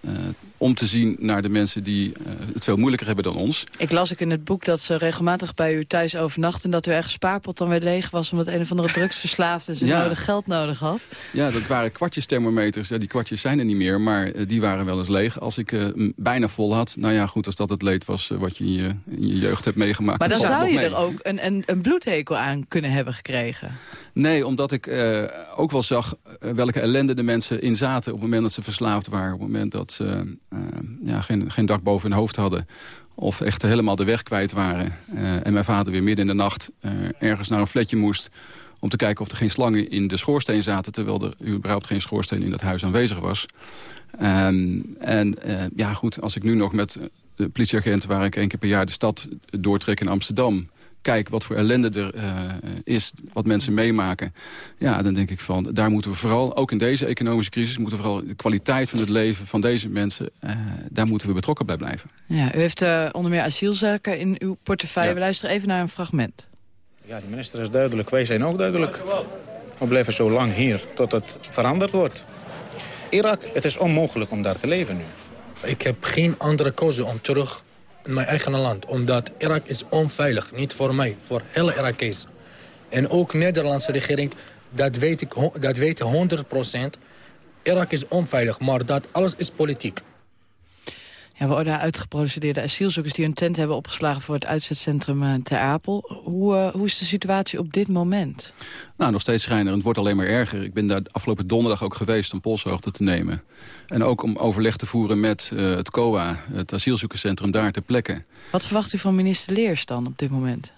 uh, om te zien naar de mensen die het veel moeilijker hebben dan ons. Ik las ik in het boek dat ze regelmatig bij u thuis overnachten... en dat uw eigen spaarpot dan weer leeg was... omdat een of andere drugsverslaafde ja. nodig geld nodig had. Ja, dat waren kwartjesthermometers. Ja, die kwartjes zijn er niet meer, maar die waren wel eens leeg. Als ik bijna vol had, nou ja, goed, als dat het leed was... wat je in je, in je jeugd hebt meegemaakt. Maar dan zou je er ook een, een, een bloedhekel aan kunnen hebben gekregen. Nee, omdat ik ook wel zag welke ellende de mensen in zaten... op het moment dat ze verslaafd waren. Op het moment dat ze uh, ja, geen, geen dak boven hun hoofd hadden. Of echt helemaal de weg kwijt waren. En mijn vader weer midden in de nacht ergens naar een flatje moest... om te kijken of er geen slangen in de schoorsteen zaten... terwijl er überhaupt geen schoorsteen in dat huis aanwezig was. Um, en ja, goed, als ik nu nog met de politieagenten... waar ik één keer per jaar de stad doortrek in Amsterdam kijk wat voor ellende er uh, is, wat mensen meemaken... ja, dan denk ik van, daar moeten we vooral, ook in deze economische crisis... moeten we vooral de kwaliteit van het leven van deze mensen... Uh, daar moeten we betrokken bij blijven. Ja, u heeft uh, onder meer asielzaken in uw portefeuille. Ja. We luisteren even naar een fragment. Ja, de minister is duidelijk. Wij zijn ook duidelijk. We blijven zo lang hier tot het veranderd wordt. Irak, het is onmogelijk om daar te leven nu. Ik heb geen andere keuze om terug in mijn eigen land. Omdat Irak is onveilig. Niet voor mij, voor hele Irakees. En ook de Nederlandse regering, dat weet ik dat weet 100% Irak is onveilig, maar dat alles is politiek. We worden uitgeprocedeerde asielzoekers die hun tent hebben opgeslagen voor het uitzetcentrum uh, Ter Apel. Hoe, uh, hoe is de situatie op dit moment? Nou, nog steeds schijner. Het wordt alleen maar erger. Ik ben daar afgelopen donderdag ook geweest om polshoogte te nemen. En ook om overleg te voeren met uh, het COA, het asielzoekerscentrum daar ter plekke. Wat verwacht u van minister Leers dan op dit moment?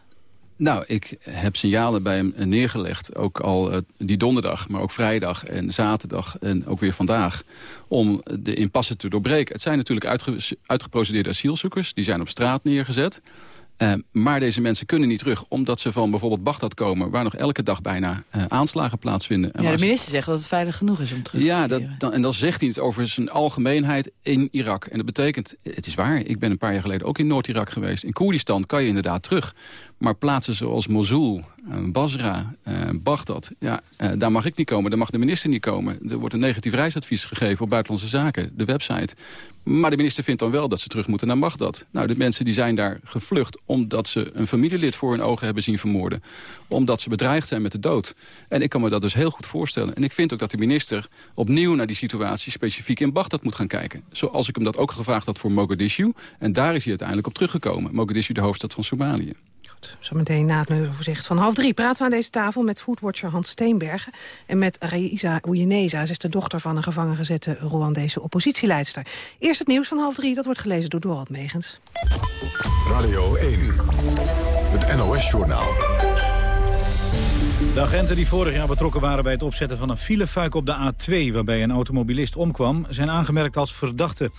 Nou, ik heb signalen bij hem neergelegd, ook al uh, die donderdag, maar ook vrijdag en zaterdag en ook weer vandaag, om de impasse te doorbreken. Het zijn natuurlijk uitge uitgeprocedeerde asielzoekers, die zijn op straat neergezet. Uh, maar deze mensen kunnen niet terug, omdat ze van bijvoorbeeld Bagdad komen... waar nog elke dag bijna uh, aanslagen plaatsvinden. En ja, de minister zegt dat het veilig genoeg is om terug ja, te Ja, dan, en dan zegt hij het over zijn algemeenheid in Irak. En dat betekent, het is waar, ik ben een paar jaar geleden ook in Noord-Irak geweest. In Koerdistan kan je inderdaad terug. Maar plaatsen zoals Mosul, uh, Basra, Bagdad, ja, daar mag ik niet komen. Daar mag de minister niet komen. Er wordt een negatief reisadvies gegeven op Buitenlandse Zaken, de website. Maar de minister vindt dan wel dat ze terug moeten naar Bagdad. Nou, de mensen die zijn daar gevlucht omdat ze een familielid voor hun ogen hebben zien vermoorden. Omdat ze bedreigd zijn met de dood. En ik kan me dat dus heel goed voorstellen. En ik vind ook dat de minister opnieuw naar die situatie specifiek in Bagdad moet gaan kijken. Zoals ik hem dat ook gevraagd had voor Mogadishu. En daar is hij uiteindelijk op teruggekomen. Mogadishu, de hoofdstad van Somalië. Zometeen na het nieuwsoverzicht van half drie praten we aan deze tafel met foodwatcher Hans Steenbergen en met Raisa Ouyeneza. Ze is de dochter van een gevangen gezette Rwandese oppositieleidster. Eerst het nieuws van half drie, dat wordt gelezen door Dorald Megens. Radio 1, het NOS-journaal. De agenten die vorig jaar betrokken waren bij het opzetten van een filefuik op de A2... waarbij een automobilist omkwam, zijn aangemerkt als verdachten.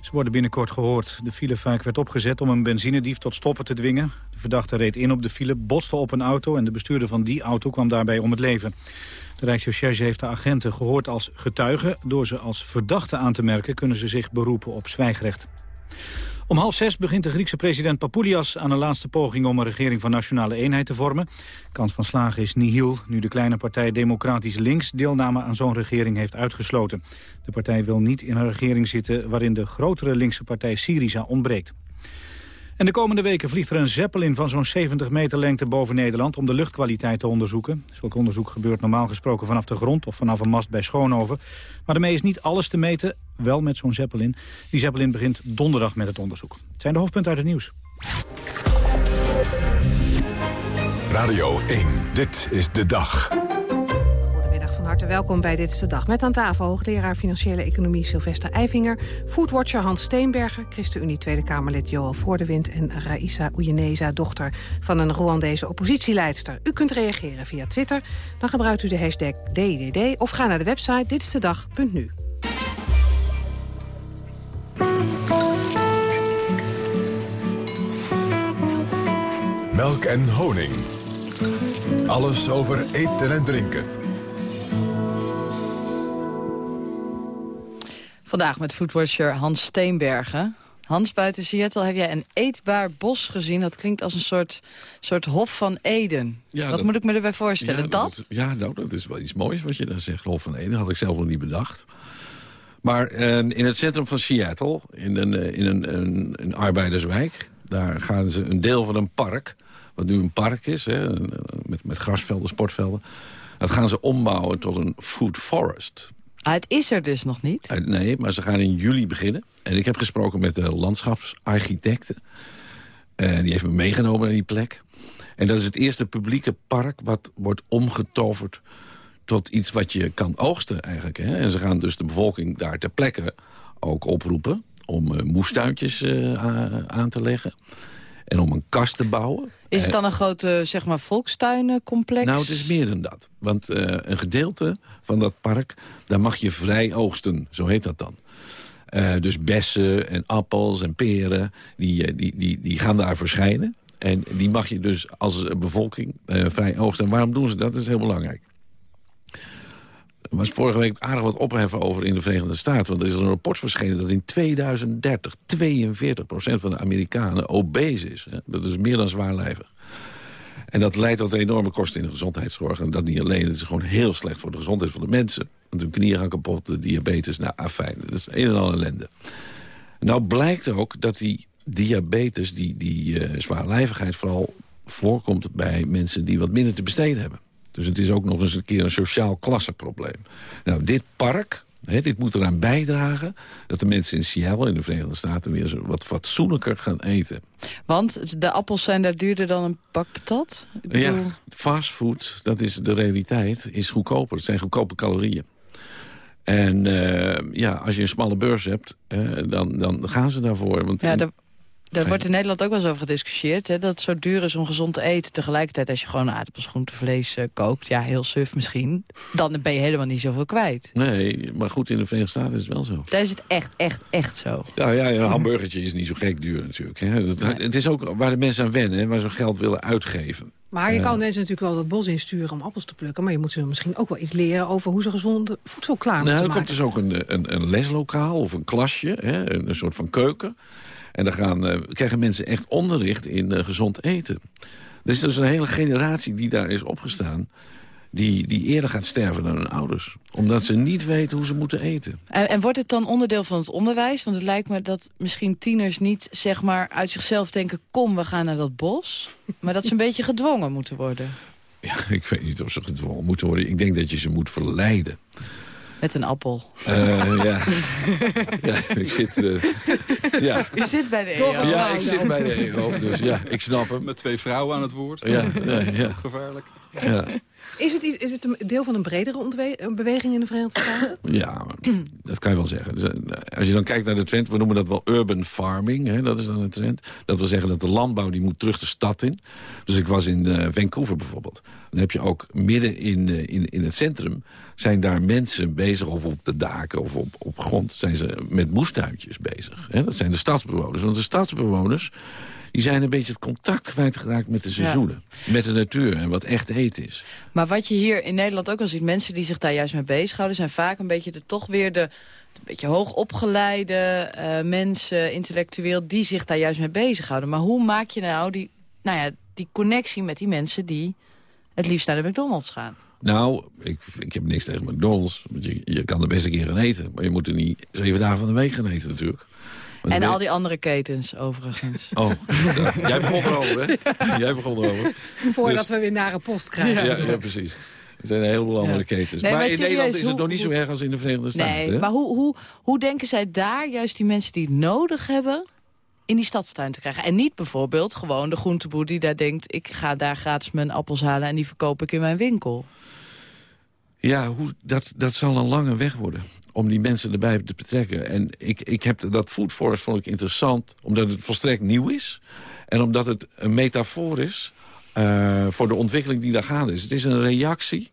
Ze worden binnenkort gehoord. De filefuik werd opgezet om een benzinedief tot stoppen te dwingen. De verdachte reed in op de file, botste op een auto... en de bestuurder van die auto kwam daarbij om het leven. De Rijksrecherche heeft de agenten gehoord als getuigen. Door ze als verdachte aan te merken kunnen ze zich beroepen op zwijgrecht. Om half zes begint de Griekse president Papoulias aan een laatste poging om een regering van nationale eenheid te vormen. Kans van slagen is nihil, nu de kleine partij Democratisch Links deelname aan zo'n regering heeft uitgesloten. De partij wil niet in een regering zitten waarin de grotere linkse partij Syriza ontbreekt. En de komende weken vliegt er een zeppelin van zo'n 70 meter lengte boven Nederland om de luchtkwaliteit te onderzoeken. Zulk onderzoek gebeurt normaal gesproken vanaf de grond of vanaf een mast bij Schoonhoven. Maar daarmee is niet alles te meten, wel met zo'n zeppelin. Die zeppelin begint donderdag met het onderzoek. Het zijn de hoofdpunten uit het nieuws. Radio 1, dit is de dag welkom bij Dit is de Dag. Met aan tafel hoogleraar Financiële Economie Sylvester Eivinger... foodwatcher Hans Steenberger, ChristenUnie Tweede Kamerlid Joel Voordewind... en Raisa Ouyeneza, dochter van een Rwandese oppositieleidster. U kunt reageren via Twitter, dan gebruikt u de hashtag DDD... of ga naar de website ditstedag.nu. Melk en honing. Alles over eten en drinken. Vandaag met foodwatcher Hans Steenbergen. Hans, buiten Seattle heb jij een eetbaar bos gezien. Dat klinkt als een soort, soort hof van Eden. Ja, wat dat- moet ik me erbij voorstellen? Ja, dat? Ja, nou, dat is wel iets moois wat je daar zegt. Hof van Eden had ik zelf nog niet bedacht. Maar eh, in het centrum van Seattle, in een, eh, in een, een, een arbeiderswijk... daar gaan ze een deel van een park, wat nu een park is... Hè, eh, met, met grasvelden, sportvelden... dat gaan ze ombouwen tot een food forest. Ah, het is er dus nog niet. Eh, Nee, maar ze gaan in juli beginnen. En ik heb gesproken met de landschapsarchitecten. En die heeft me meegenomen naar die plek. En dat is het eerste publieke park wat wordt omgetoverd tot iets wat je kan oogsten eigenlijk. Hè? En ze gaan dus de bevolking daar ter plekke ook oproepen... om eh, moestuintjes eh, aan te leggen. En om een kast te bouwen. Is het En- dan een grote zeg maar, volkstuinencomplex? nou, het is meer dan dat. Want eh, een gedeelte van dat park, daar mag je vrij oogsten. Zo heet dat dan. Eh, dus bessen en appels en peren, die, eh, die, die, die gaan daar verschijnen. En die mag je dus als eh, bevolking eh, vrij oogsten. En waarom doen ze dat? Dat is heel belangrijk. Was vorige week aardig wat opheffen over in de Verenigde Staten. Want er is een rapport verschenen dat in 2030 42% van de Amerikanen obese is. Hè? Dat is meer dan zwaarlijvig. En dat leidt tot enorme kosten in de gezondheidszorg. En dat niet alleen, het is gewoon heel slecht voor de gezondheid van de mensen. Want hun knieën gaan kapot, de diabetes, nou, afijn. Dat is een en al ellende. Nou blijkt ook dat die diabetes, die, die eh, zwaarlijvigheid... vooral voorkomt bij mensen die wat minder te besteden hebben. Dus het is ook nog eens een keer een sociaal klassenprobleem. Nou, dit park, hè, dit moet eraan bijdragen... dat de mensen in Seattle, in de Verenigde Staten... weer wat fatsoenlijker gaan eten. Want de appels zijn daar duurder dan een bak patat? Bedoel, Ja, fastfood, dat is de realiteit, is goedkoper. Het zijn goedkope calorieën. En eh, ja, als je een smalle beurs hebt, dan, dan gaan ze daarvoor. Want ja, daar wordt in Nederland ook wel eens over gediscussieerd. Hè, dat het zo duur is om gezond te eten. Tegelijkertijd als je gewoon aardappels, groente, vlees eh, kookt... ja, heel suf misschien, dan ben je helemaal niet zoveel kwijt. Nee, maar goed, in de Verenigde Staten is het wel zo. Daar is het echt, echt, echt zo. Ja, ja, een hamburgertje is niet zo gek duur natuurlijk. Hè. Dat, Het is ook waar de mensen aan wennen, hè, waar ze geld willen uitgeven. Maar je kan mensen natuurlijk wel dat bos insturen om appels te plukken. Maar je moet ze misschien ook wel iets leren over hoe ze gezond voedsel klaar Nou, moeten er maken. komt dus ook een, een, een leslokaal of een klasje, hè, een, een soort van keuken. En dan gaan, eh, krijgen mensen echt onderricht in eh, gezond eten. Er is dus een hele generatie die daar is opgestaan... Die, die eerder gaat sterven dan hun ouders. Omdat ze niet weten hoe ze moeten eten. En, en wordt het dan onderdeel van het onderwijs? Want het lijkt me dat misschien tieners niet zeg maar, uit zichzelf denken... kom, we gaan naar dat bos. Maar dat ze een beetje gedwongen moeten worden. Ja, ik weet niet of ze gedwongen moeten worden. Ik denk dat je ze moet verleiden. Met een appel. Eh, ja. ja, ik zit... eh, ja. U zit bij de EO. ja, ik zit bij de EO, dus ja, ik snap hem. Met twee vrouwen aan het woord. Ja, ja, ja. Gevaarlijk. Ja. Is het, is het een deel van een bredere beweging in de Verenigde Staten? Ja, dat kan je wel zeggen. Dus, eh, als je dan kijkt naar de trend, we noemen dat wel urban farming. Hè, dat is dan een trend. Dat wil zeggen dat de landbouw die moet terug de stad in. Dus ik was in eh, Vancouver bijvoorbeeld. Dan heb je ook midden in, eh, in, in het centrum... zijn daar mensen bezig, of op de daken of op, op grond... zijn ze met moestuintjes bezig. Hè. Dat zijn de stadsbewoners. Want de stadsbewoners... Die zijn een beetje het contact kwijtgeraakt met de seizoenen. Met de natuur en wat echt eten is. Maar wat je hier in Nederland ook al ziet... mensen die zich daar juist mee bezighouden... zijn vaak een beetje de, toch weer de een beetje hoogopgeleide eh, mensen, intellectueel... die zich daar juist mee bezighouden. Maar hoe maak je nou die, nou ja, die connectie met die mensen... die het liefst naar de McDonald's gaan? Nou, ik, ik heb niks tegen McDonald's. Want je, je kan er best een keer gaan eten. Maar je moet er niet zeven dagen van de week gaan eten natuurlijk. En al die andere ketens, overigens. Oh, ja, jij begon erover, hè? Jij begon erover. Voordat we weer nare post krijgen. Ja, ja, precies. Er zijn een heleboel andere ketens. Nee, maar, maar in Nederland is het hoe- nog niet zo erg als in de Verenigde Staten. Nee, hè? maar hoe, hoe, hoe denken zij daar juist die mensen die het nodig hebben... in die stadstuin te krijgen? En niet bijvoorbeeld gewoon de groenteboer die daar denkt... ik ga daar gratis mijn appels halen en die verkoop ik in mijn winkel. Ja, hoe, dat, dat zal een lange weg worden om die mensen erbij te betrekken. En ik, ik heb dat Food Forest vond ik interessant, omdat het volstrekt nieuw is. En omdat het een metafoor is eh, voor de ontwikkeling die daar gaande is. Het is een reactie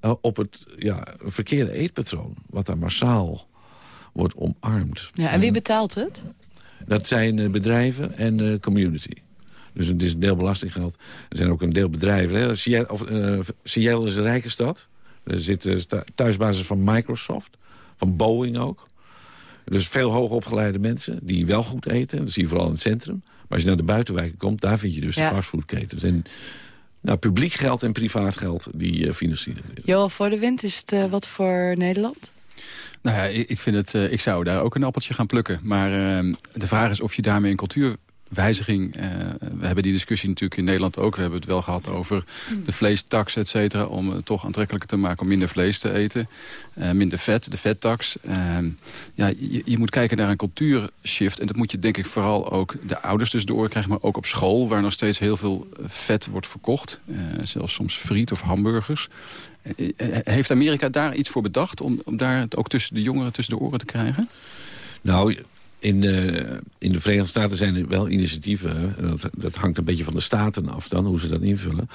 eh, op het ja, verkeerde eetpatroon, wat daar massaal wordt omarmd. Ja, en wie betaalt het? Dat zijn eh, bedrijven en eh, community. Dus het is een deel belastinggeld. Er zijn ook een deel bedrijven. Hè. Seattle, of, Seattle is een rijke stad. Er zit sta- thuisbasis van Microsoft. Van Boeing ook. Dus veel hoogopgeleide mensen die wel goed eten. Dat zie je vooral in het centrum. Maar als je naar de buitenwijken komt, daar vind je dus Ja. de fastfoodketens. En nou, publiek geld en privaat geld, die eh, financieren. Johan voor de wind, is het eh, wat voor Nederland? Nou ja, ik, ik vind het, eh, ik zou daar ook een appeltje gaan plukken. Maar eh, de vraag is of je daarmee een cultuurwijziging... eh, we hebben die discussie natuurlijk in Nederland ook. We hebben het wel gehad over de vleestaks, et cetera... om het toch aantrekkelijker te maken om minder vlees te eten. Eh, minder vet, de vettax. Eh, ja, je, je moet kijken naar een cultuurshift. En dat moet je denk ik vooral ook de ouders dus door krijgen... maar ook op school, waar nog steeds heel veel vet wordt verkocht. Zelfs soms friet of hamburgers. Heeft Amerika daar iets voor bedacht om, om daar het ook tussen de jongeren tussen de oren te krijgen? Nou, in, de in de Verenigde Staten zijn er wel initiatieven... dat, dat hangt een beetje van de staten af dan, hoe ze dat invullen...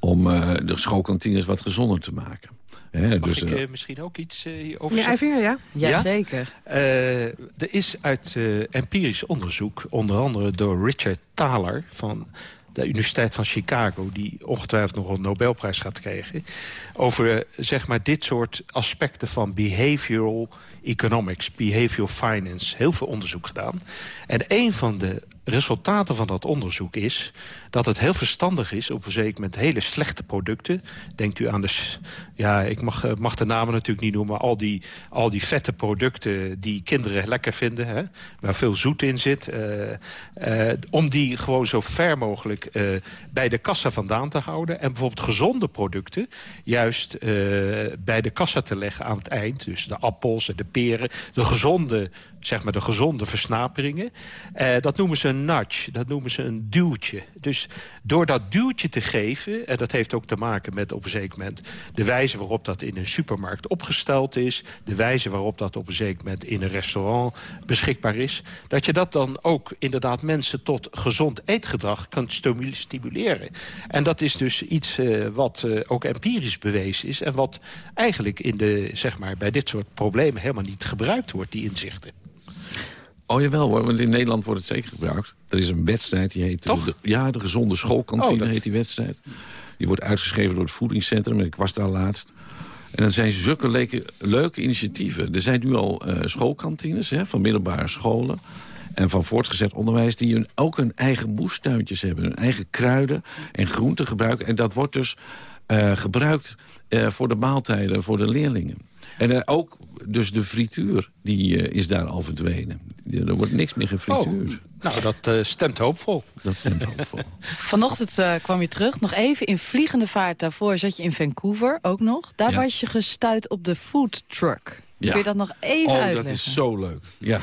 om eh, de schoolkantines wat gezonder te maken. Hè, Mag dus, ik eh, eh, misschien ook iets eh, hierover Ja, zeggen? Eivinger, ja? Jazeker. Eh, er is uit eh, empirisch onderzoek, onder andere door Richard Thaler van de Universiteit van Chicago... die ongetwijfeld nog een Nobelprijs gaat krijgen... over eh, zeg maar dit soort aspecten van behavioral economics, behavioral finance. Heel veel onderzoek gedaan. En een van de resultaten van dat onderzoek is... dat het heel verstandig is op een zeker moment hele slechte producten. Denkt u aan de... Ja, ik mag, eh, mag de namen natuurlijk niet noemen... maar al die, al die vette producten die kinderen lekker vinden... Hè, waar veel zoet in zit... eh, eh, om die gewoon zo ver mogelijk bij de kassa vandaan te houden... en bijvoorbeeld gezonde producten juist bij de kassa te leggen aan het eind. Dus de appels en de peren, de gezonde, zeg maar de gezonde versnaperingen. Dat noemen ze een nudge, dat noemen ze een duwtje. Dus door dat duwtje te geven, en dat heeft ook te maken met op een zeker moment... de wijze waarop dat in een supermarkt opgesteld is... de wijze waarop dat op een zeker moment in een restaurant beschikbaar is... dat je dat dan ook inderdaad mensen tot gezond eetgedrag stimu- stimuleren. En dat is dus iets eh, wat eh, ook empirisch bewezen is... en wat eigenlijk in de, zeg maar, bij dit soort problemen helemaal niet gebruikt wordt, die inzichten. Oh jawel hoor, want in Nederland wordt het zeker gebruikt. Er is een wedstrijd, die heet... Toch? De, ja, de gezonde schoolkantine Oh, dat- heet die wedstrijd. Die wordt uitgeschreven door het voedingscentrum. En ik was daar laatst. En dan zijn zulke leuke, leuke initiatieven. Er zijn nu al eh, schoolkantines hè, van middelbare scholen. En van voortgezet onderwijs die hun, ook hun eigen moestuintjes hebben. Hun eigen kruiden en groenten gebruiken. En dat wordt dus eh, gebruikt eh, voor de maaltijden voor de leerlingen. En ook dus de frituur, die is daar al verdwenen. Er wordt niks meer gefrituurd. Nou, dat eh, stemt hoopvol. Dat stemt hoopvol. Vanochtend eh, kwam je terug, nog even in vliegende vaart. Daarvoor zat je in Vancouver, ook nog. Daar Ja. was je gestuurd op de food truck. Ja. Kun je dat nog even oh, uitleggen? dat is zo leuk. Ja.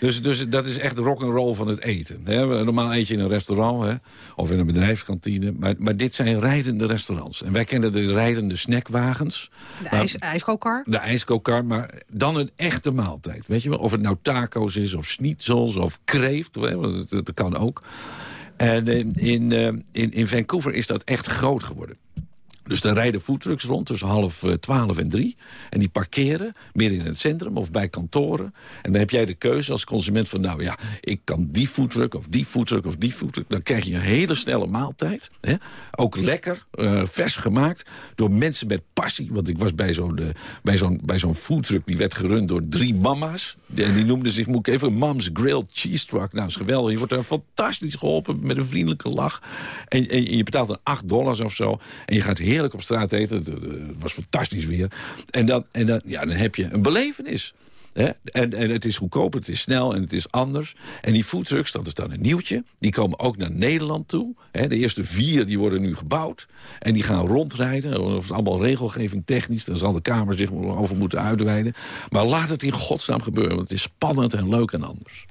Dus, dus dat is echt de rock'n'roll van het eten. Hè. Normaal eet je in een restaurant hè, of in een bedrijfskantine. Maar, maar dit zijn rijdende restaurants. En wij kennen de rijdende snackwagens. De Maar- ijs, ijskookkar. De ijskookkar, maar dan een echte maaltijd. Weet je wel? Of het nou taco's is, of schnitzels, of kreeft. Dat, dat kan ook. En in, in, eh, in, in Vancouver is dat echt groot geworden. Dus daar rijden foodtrucks rond tussen half eh, twaalf en drie. En die parkeren midden in het centrum of bij kantoren. En dan heb jij de keuze als consument van... nou ja, ik kan die foodtruck of die foodtruck of die foodtruck. Dan krijg je een hele snelle maaltijd. Hè? Ook lekker, eh, vers gemaakt door mensen met passie. Want ik was bij zo'n eh, bij zo'n bij zo'n foodtruck... die werd gerund door drie mama's. En die noemden zich, moet ik even, Mom's Grilled Cheese Truck. Nou, is geweldig. Je wordt daar fantastisch geholpen met een vriendelijke lach. En, en je betaalt dan 8 dollars of zo. En je gaat op straat eten. Het, was fantastisch weer. En dan, en ja, dan heb je een belevenis. Hè? En, en het is goedkoop, het is snel en het is anders. En die foodtrucks, dat is dan een nieuwtje. Die komen ook naar Nederland toe. De eerste vier die worden nu gebouwd. En die gaan rondrijden. Of het allemaal regelgeving technisch. Daar zal de Kamer zich over moeten uitweiden. Maar laat het in godsnaam gebeuren. Want het is spannend en leuk en anders.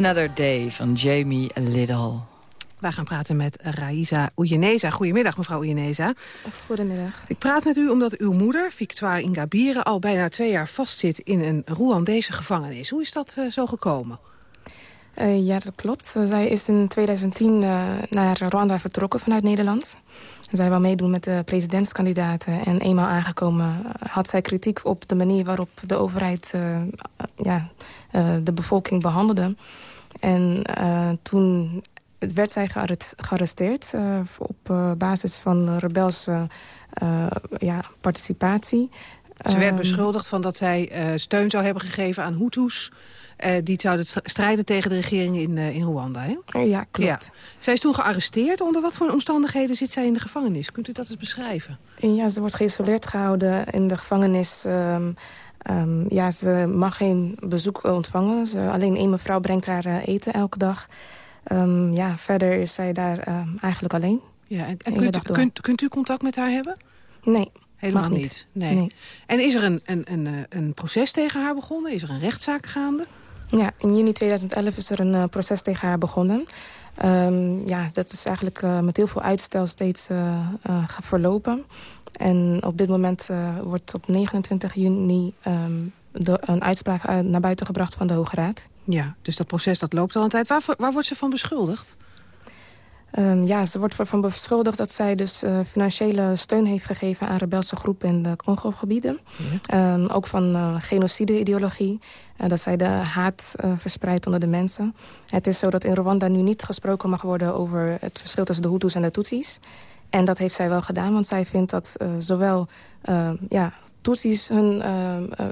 Another Day van Jamie Liddell. Wij gaan praten met Raisa Oejeneza. Goedemiddag, mevrouw Oejeneza. Goedemiddag. Ik praat met u omdat uw moeder, Victoire Ingabire... al bijna twee jaar vastzit in een Rwandese gevangenis. Hoe is dat uh, zo gekomen? Uh, ja, dat klopt. Zij is in 2010 uh, naar Rwanda vertrokken vanuit Nederland. Zij wou meedoen met de presidentskandidaten. En eenmaal aangekomen had zij kritiek op de manier waarop de overheid uh, ja, de bevolking behandelde. En toen werd zij gearresteerd op basis van rebelse ja, participatie. Ze werd beschuldigd van dat zij steun zou hebben gegeven aan Hutus... Uh, die zouden strijden tegen de regering in, uh, in Rwanda. Hè? Ja, klopt. Ja. Zij is toen gearresteerd. Onder wat voor omstandigheden zit zij in de gevangenis? Kunt u dat eens beschrijven? Ja, ze wordt geïsoleerd gehouden in de gevangenis. Um, um, ja, ze mag geen bezoek ontvangen. Ze, alleen één mevrouw brengt haar uh, eten elke dag. Um, ja, verder is zij daar eigenlijk alleen. Ja, en, en kunt, kunt, kunt, u contact met haar hebben? Nee. Helemaal niet. niet. Nee. nee. En is er een, een, een, een proces tegen haar begonnen? Is er een rechtszaak gaande? Ja, in juni 2011 is er een uh, proces tegen haar begonnen. Um, ja, dat is eigenlijk uh, met heel veel uitstel steeds uh, verlopen. En op dit moment wordt op 29 juni um, de, een uitspraak naar buiten gebracht van de Hoge Raad. Ja, dus dat proces dat loopt al een tijd. Waar, waar wordt ze van beschuldigd? Um, ja, ze wordt ervan beschuldigd dat zij dus uh, financiële steun heeft gegeven aan rebelse groepen in de Congo-gebieden. Ja. Um, ook van uh, genocide-ideologie. Uh, dat zij de haat verspreidt onder de mensen. Het is zo dat in Rwanda nu niet gesproken mag worden over het verschil tussen de Hutus en de Tutsis. En dat heeft zij wel gedaan, want zij vindt dat zowel ja, Tutsis hun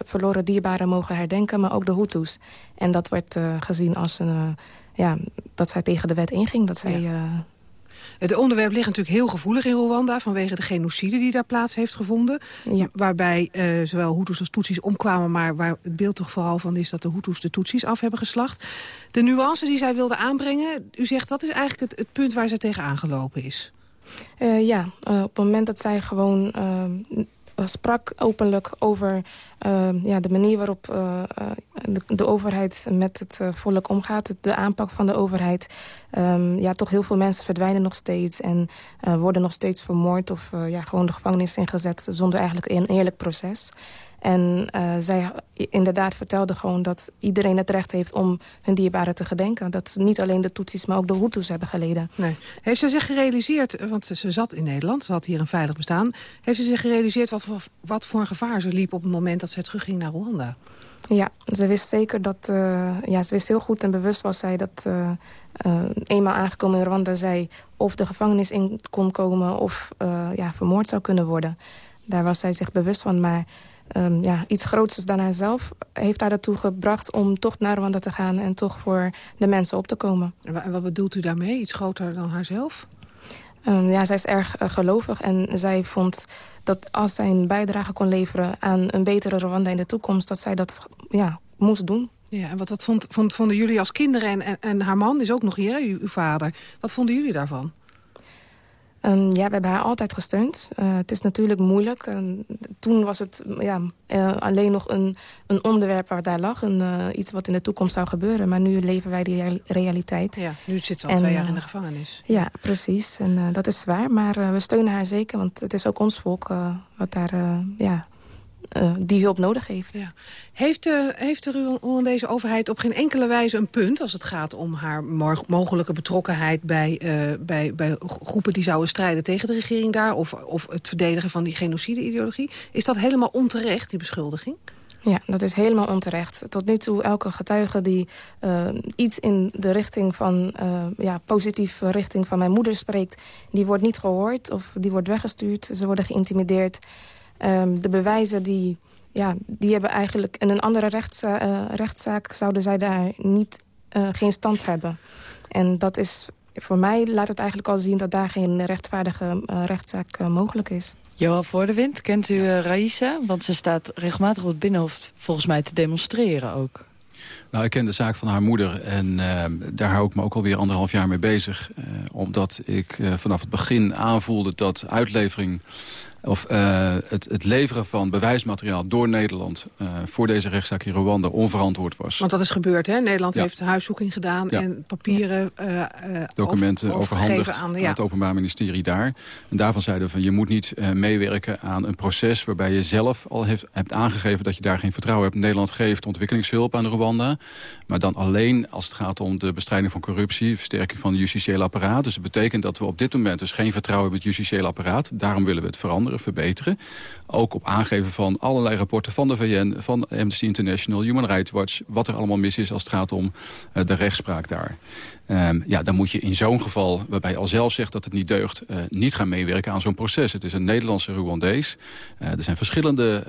verloren dierbaren mogen herdenken, maar ook de Hutus. En dat werd gezien als een ja, dat zij tegen de wet inging. Dat zij, ja. uh... Het onderwerp ligt natuurlijk heel gevoelig in Rwanda... vanwege de genocide die daar plaats heeft gevonden. Ja. Waarbij uh, zowel Hutus als Tutsis omkwamen... maar waar het beeld toch vooral van is dat de Hutus de Tutsis af hebben geslacht. De nuance die zij wilde aanbrengen... u zegt dat is eigenlijk het, het punt waar zij tegen aangelopen is. Uh, ja, op het moment dat zij gewoon sprak openlijk over ja, de manier waarop de, de, overheid met het volk omgaat. De aanpak van de overheid. Um, ja, toch heel veel mensen verdwijnen nog steeds. En worden nog steeds vermoord of ja, gewoon de gevangenis ingezet. Zonder eigenlijk een eerlijk proces. En uh, zij inderdaad vertelde gewoon dat iedereen het recht heeft om hun dierbaren te gedenken. Dat niet alleen de Tutsis, maar ook de Hutus hebben geleden. Nee. Heeft ze zich gerealiseerd, want ze zat in Nederland, ze had hier een veilig bestaan. Heeft ze zich gerealiseerd wat voor, wat voor een gevaar ze liep op het moment dat ze terugging naar Rwanda? Ja, ze wist zeker dat, uh, ja, ze wist heel goed en bewust was zij dat uh, uh, eenmaal aangekomen in Rwanda zij of de gevangenis in kon komen of ja, vermoord zou kunnen worden. Daar was zij zich bewust van, maar um, ja, iets groots dan haarzelf heeft haar ertoe gebracht om toch naar Rwanda te gaan en toch voor de mensen op te komen. En wat bedoelt u daarmee? Iets groter dan haarzelf? Um, ja, zij is erg uh, gelovig en zij vond dat als zij een bijdrage kon leveren aan een betere Rwanda in de toekomst, dat zij dat ja, moest doen. Ja, en wat, wat vond, vond, vonden jullie als kinderen en, en, en haar man is ook nog hier, uw, uw vader. Wat vonden jullie daarvan? Um, ja, we hebben haar altijd gesteund. Uh, het is natuurlijk moeilijk. Uh, toen was het ja, uh, alleen nog een, een onderwerp waar daar lag. Een, iets wat in de toekomst zou gebeuren. Maar nu leven wij die realiteit. Ja, nu zit ze al en, twee jaar in de gevangenis. Ja, precies. En dat is zwaar. Maar we steunen haar zeker. Want het is ook ons volk wat daar ja, uh, die hulp nodig heeft. Ja. Heeft, uh, heeft er u deze overheid op geen enkele wijze een punt... als het gaat om haar mogelijke betrokkenheid bij, uh, bij, bij groepen die zouden strijden tegen de regering daar... of, of het verdedigen van die genocide-ideologie? Is dat helemaal onterecht, die beschuldiging? Ja, dat is helemaal onterecht. Tot nu toe elke getuige die uh, iets in de richting van, uh, ja, positieve richting van mijn moeder spreekt... die wordt niet gehoord of die wordt weggestuurd. Ze worden geïntimideerd. Um, de bewijzen die, ja, die hebben eigenlijk in een andere rechtsza uh, rechtszaak zouden zij daar niet, uh, geen stand hebben. En dat is voor mij laat het eigenlijk al zien dat daar geen rechtvaardige uh, rechtszaak mogelijk is. Johan Voordewind, kent u Raisa? Want ze staat regelmatig op het Binnenhof volgens mij te demonstreren ook. Nou, ik ken de zaak van haar moeder en uh, daar hou ik me ook alweer anderhalf jaar mee bezig. Uh, omdat ik uh, vanaf het begin aanvoelde dat uitlevering of eh, het, het leveren van bewijsmateriaal door Nederland... eh, voor deze rechtszaak in Rwanda onverantwoord was. Want dat is gebeurd, hè? Nederland Ja. heeft huiszoeking gedaan Ja. en papieren eh, documenten over- overhandigd aan, aan, ja. het Openbaar Ministerie daar. En daarvan zeiden we van je moet niet meewerken aan een proces... waarbij je zelf al heeft, hebt aangegeven dat je daar geen vertrouwen hebt. Nederland geeft ontwikkelingshulp aan Rwanda. Maar dan alleen als het gaat om de bestrijding van corruptie... versterking van het justitiële apparaat. Dus dat betekent dat we op dit moment dus geen vertrouwen hebben... in het justitiële apparaat. Daarom willen we het veranderen, verbeteren. Ook op aangeven van allerlei rapporten van de VN... van Amnesty International, Human Rights Watch... wat er allemaal mis is als het gaat om eh, de rechtspraak daar. Ehm, ja, dan moet je in zo'n geval, waarbij je al zelf zegt dat het niet deugt... eh, niet gaan meewerken aan zo'n proces. Het is een Nederlandse Rwandees. Eh, er zijn verschillende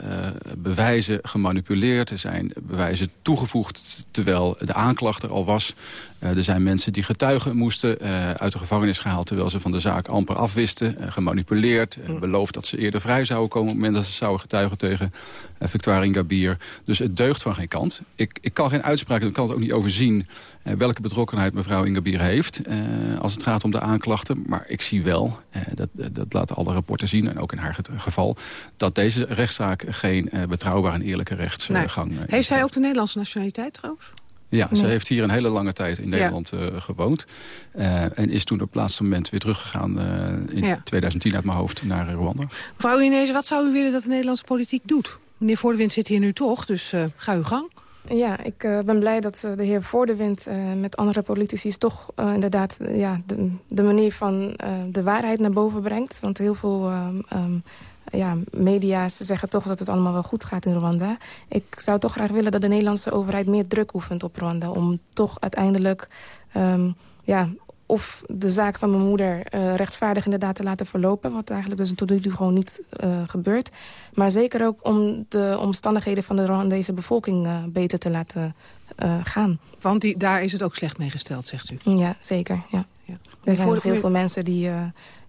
bewijzen gemanipuleerd. Er zijn bewijzen toegevoegd terwijl de aanklacht er al was. Er zijn mensen die getuigen moesten uit de gevangenis gehaald... terwijl ze van de zaak amper afwisten, gemanipuleerd. eh, beloofd dat ze eerder vrij zouden komen... moment dat ze zouden getuigen tegen eh, Victoire Ingabir. Dus het deugt van geen kant. Ik, ik kan geen uitspraak doen, ik kan het ook niet overzien... eh, welke betrokkenheid mevrouw Ingabir heeft eh, als het gaat om de aanklachten. Maar ik zie wel, dat, dat laten alle rapporten zien... en ook in haar ge- geval, dat deze rechtszaak geen betrouwbare en eerlijke rechtsgang Nee. eh, Heeft zij ook de Nederlandse nationaliteit trouwens? Ja, ze heeft hier een hele lange tijd in Ja. Nederland eh, gewoond. Eh, en is toen op het laatste moment weer teruggegaan eh, in Ja. 2010 uit mijn hoofd naar Rwanda. Mevrouw Inese, wat zou u willen dat de Nederlandse politiek doet? Meneer Voordewind zit hier nu toch, dus eh, ga uw gang. Ja, ik eh, ben blij dat eh, de heer Voordewind uh, met andere politici... toch uh, inderdaad ja, de, de manier van uh, de waarheid naar boven brengt. Want heel veel um, um, ja, media ze zeggen toch dat het allemaal wel goed gaat in Rwanda. Ik zou toch graag willen dat de Nederlandse overheid meer druk oefent op Rwanda... om toch uiteindelijk um, ja, of de zaak van mijn moeder uh, rechtvaardig inderdaad te laten verlopen. Wat eigenlijk dus tot nu toe gewoon niet uh, gebeurt. Maar zeker ook om de omstandigheden van de Rwandese bevolking uh, beter te laten gaan. Want die, daar is het ook slecht mee gesteld, zegt u? Ja, zeker. Ja. ja. Er zijn nog heel veel mensen die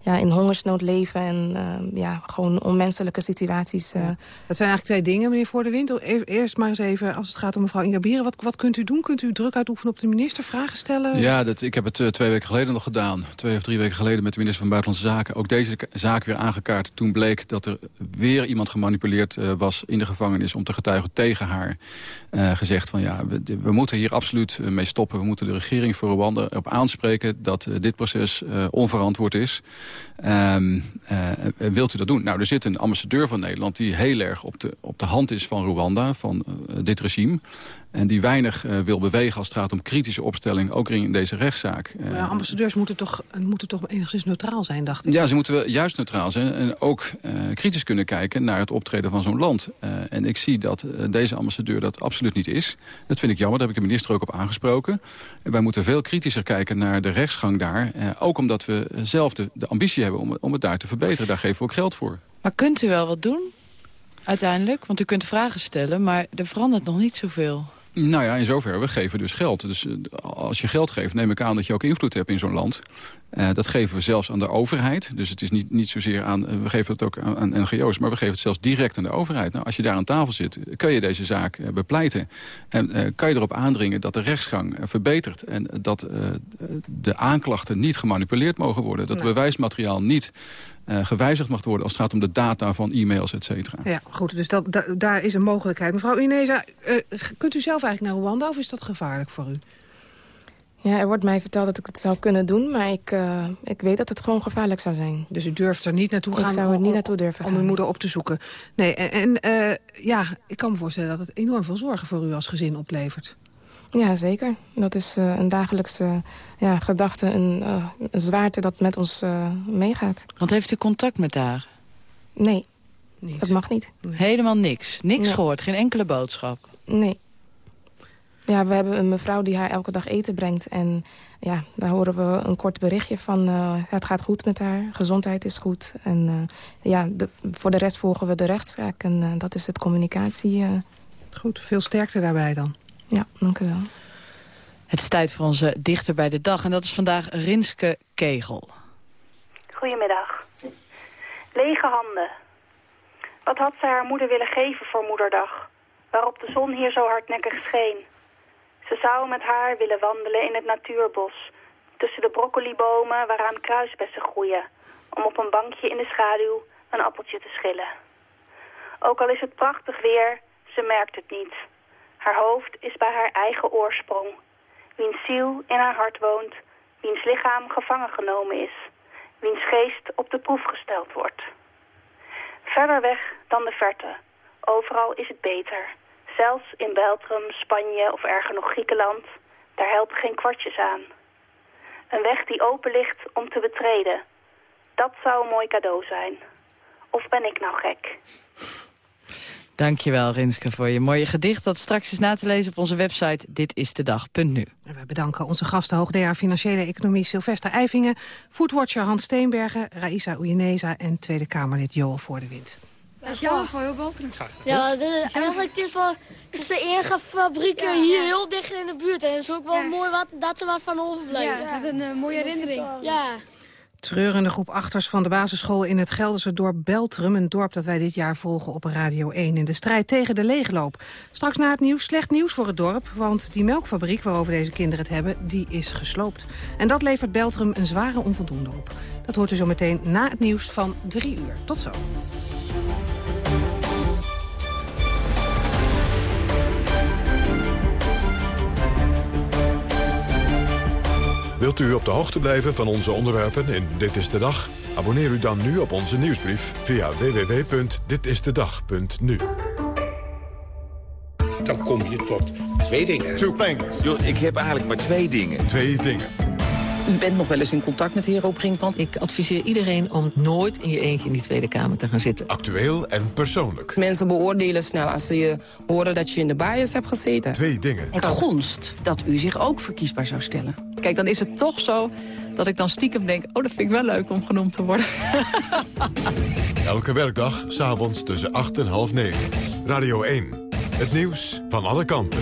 ja, in hongersnood leven... en uh, ja, gewoon onmenselijke situaties. Uh. Ja. Dat zijn eigenlijk twee dingen, meneer Voor de Wind. Eerst maar eens even, als het gaat om mevrouw Ingabire. Wat, wat kunt u doen? Kunt u druk uitoefenen op de minister? Vragen stellen? Ja, dat, ik heb het uh, twee weken geleden nog gedaan. Twee of drie weken geleden met de minister van Buitenlandse Zaken. Ook deze zaak weer aangekaart. Toen bleek dat er weer iemand gemanipuleerd uh, was in de gevangenis... om te getuigen tegen haar. Uh, gezegd van ja, we, we moeten hier absoluut mee stoppen. We moeten de regering voor Rwanda op aanspreken... dat dit proces onverantwoord is. Um, wilt u dat doen? Nou, er zit een ambassadeur van Nederland die heel erg op de, op de hand is van Rwanda, van uh, dit regime. En die weinig uh, wil bewegen als het gaat om kritische opstelling, ook in deze rechtszaak. Ja, ambassadeurs moeten toch, moeten toch enigszins neutraal zijn, dacht ik. Ja, ze moeten wel juist neutraal zijn en ook kritisch kunnen kijken naar het optreden van zo'n land. en ik zie dat deze ambassadeur dat absoluut niet is. Dat vind ik jammer, daar heb ik de minister ook op aangesproken. En wij moeten veel kritischer kijken naar de rechtsgang daar. ook omdat we zelf de, de ambitie hebben om, om het daar te verbeteren. Daar geven we ook geld voor. Maar kunt u wel wat doen, uiteindelijk? Want u kunt vragen stellen, maar er verandert nog niet zoveel. Nou ja, in zoverre, we geven dus geld. Dus uh, als je geld geeft, neem ik aan dat je ook invloed hebt in zo'n land. Uh, dat geven we zelfs aan de overheid. Dus het is niet, niet zozeer aan, uh, we geven het ook aan, aan, NGO's... maar we geven het zelfs direct aan de overheid. Nou, als je daar aan tafel zit, kun je deze zaak uh, bepleiten. En kan je erop aandringen dat de rechtsgang verbetert... en dat de aanklachten niet gemanipuleerd mogen worden. Dat bewijsmateriaal niet gewijzigd mag worden... als het gaat om de data van e-mails, et cetera. Ja, goed, dus dat, da, daar is een mogelijkheid. Mevrouw Ineza, kunt u zelf eigenlijk naar Rwanda of is dat gevaarlijk voor u? Ja, er wordt mij verteld dat ik het zou kunnen doen, maar ik, uh, ik weet dat het gewoon gevaarlijk zou zijn. Dus u durft er niet naartoe gaan? Ik zou er niet naartoe durven om gaan. uw moeder op te zoeken. Nee, en, en uh, ja, ik kan me voorstellen dat het enorm veel zorgen voor u als gezin oplevert. Ja, zeker. Dat is uh, een dagelijkse ja, gedachte, een, uh, een zwaarte dat met ons uh, meegaat. Want heeft u contact met haar? Nee, Niet. dat mag niet. Helemaal niks? Niks Nee. gehoord? Geen enkele boodschap? Nee. Ja, we hebben een mevrouw die haar elke dag eten brengt. En ja, daar horen we een kort berichtje van... Uh, het gaat goed met haar, gezondheid is goed. En uh, ja, de, voor de rest volgen we de rechtszaak. En uh, dat is het communicatie. Goed, veel sterkte daarbij dan. Ja, dank u wel. Het is tijd voor onze dichter bij de dag. En dat is vandaag Rinske Kegel. Goedemiddag. Lege handen. Wat had ze haar moeder willen geven voor moederdag? Waarop de zon hier zo hardnekkig scheen. Ze zou met haar willen wandelen in het natuurbos. Tussen de broccolibomen waaraan kruisbessen groeien. Om op een bankje in de schaduw een appeltje te schillen. Ook al is het prachtig weer, ze merkt het niet. Haar hoofd is bij haar eigen oorsprong. Wiens ziel in haar hart woont, wiens lichaam gevangen genomen is. Wiens geest op de proef gesteld wordt. Verder weg dan de verte. Overal is het beter. Zelfs in Beltrum, Spanje of erger nog Griekenland. Daar helpen geen kwartjes aan. Een weg die open ligt om te betreden. Dat zou een mooi cadeau zijn. Of ben ik nou gek? Dankjewel, Rinske, voor je mooie gedicht... dat straks is na te lezen op onze website ditistedag.nu. En wij bedanken onze gasten, hoogleraar Financiële Economie Sylvester Eivingen... voetwatcher Hans Steenbergen, Raisa Oejeneza en Tweede Kamerlid Joel Voor de Wind. Dat is jammer voor heel Baltrum. Ja, is, eigenlijk het is, wel, het is de enige fabriek hier heel dicht in de buurt. En het is ook wel mooi wat, dat er wat van overblijft. Ja, het is een eh, mooie herinnering. Ja. Treurende groep achters van de basisschool in het Gelderse dorp Beltrum. Een dorp dat wij dit jaar volgen op Radio 1 in de strijd tegen de leegloop. Straks na het nieuws slecht nieuws voor het dorp. Want die melkfabriek waarover deze kinderen het hebben, die is gesloopt. En dat levert Beltrum een zware onvoldoende op. Dat hoort u zo meteen na het nieuws van drie uur. Tot zo. Wilt u op de hoogte blijven van onze onderwerpen in Dit is de Dag? Abonneer u dan nu op onze nieuwsbrief via www.ditistedag.nu. Dan kom je tot twee dingen. Two things. Yo, ik heb eigenlijk maar twee dingen. Twee dingen. U bent nog wel eens in contact met Hero Brinkman. Ik adviseer iedereen om nooit in je eentje in die Tweede Kamer te gaan zitten. Actueel en persoonlijk. Mensen beoordelen snel als ze je horen dat je in de bias hebt gezeten. Twee dingen. Het gonst dat u zich ook verkiesbaar zou stellen. Kijk, dan is het toch zo dat ik dan stiekem denk... oh, dat vind ik wel leuk om genoemd te worden. Elke werkdag, s'avonds tussen 8 en half 9. Radio 1. Het nieuws van alle kanten.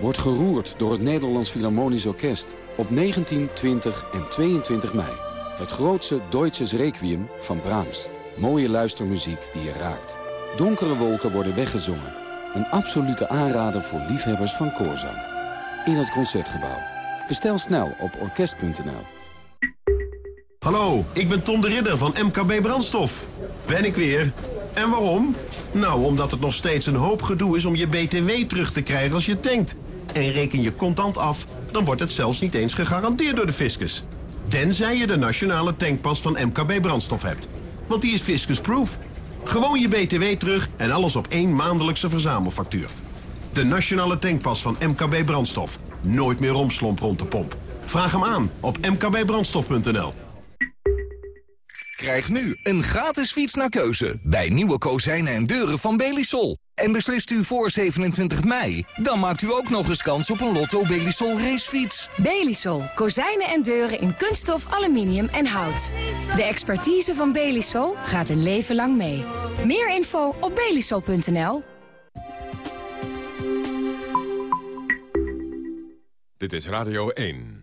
Wordt geroerd door het Nederlands Philharmonisch Orkest op 19, 20 en 22 mei. Het grootste Deutsches Requiem van Brahms. Mooie luistermuziek die je raakt. Donkere wolken worden weggezongen. Een absolute aanrader voor liefhebbers van koorzang. In het Concertgebouw. Bestel snel op orkest.nl. Hallo, ik ben Tom de Ridder van MKB Brandstof. Ben ik weer. En waarom? Nou, omdat het nog steeds een hoop gedoe is om je BTW terug te krijgen als je tankt. En reken je contant af, dan wordt het zelfs niet eens gegarandeerd door de fiscus. Tenzij je de nationale tankpas van MKB Brandstof hebt. Want die is fiscusproof. Gewoon je BTW terug en alles op één maandelijkse verzamelfactuur. De nationale tankpas van MKB Brandstof. Nooit meer romslomp rond de pomp. Vraag hem aan op mkbbrandstof.nl. Krijg nu een gratis fiets naar keuze bij nieuwe kozijnen en deuren van Belisol. En beslist u voor 27 mei, dan maakt u ook nog eens kans op een Lotto Belisol racefiets. Belisol. Kozijnen en deuren in kunststof, aluminium en hout. De expertise van Belisol gaat een leven lang mee. Meer info op belisol.nl. Dit is Radio 1.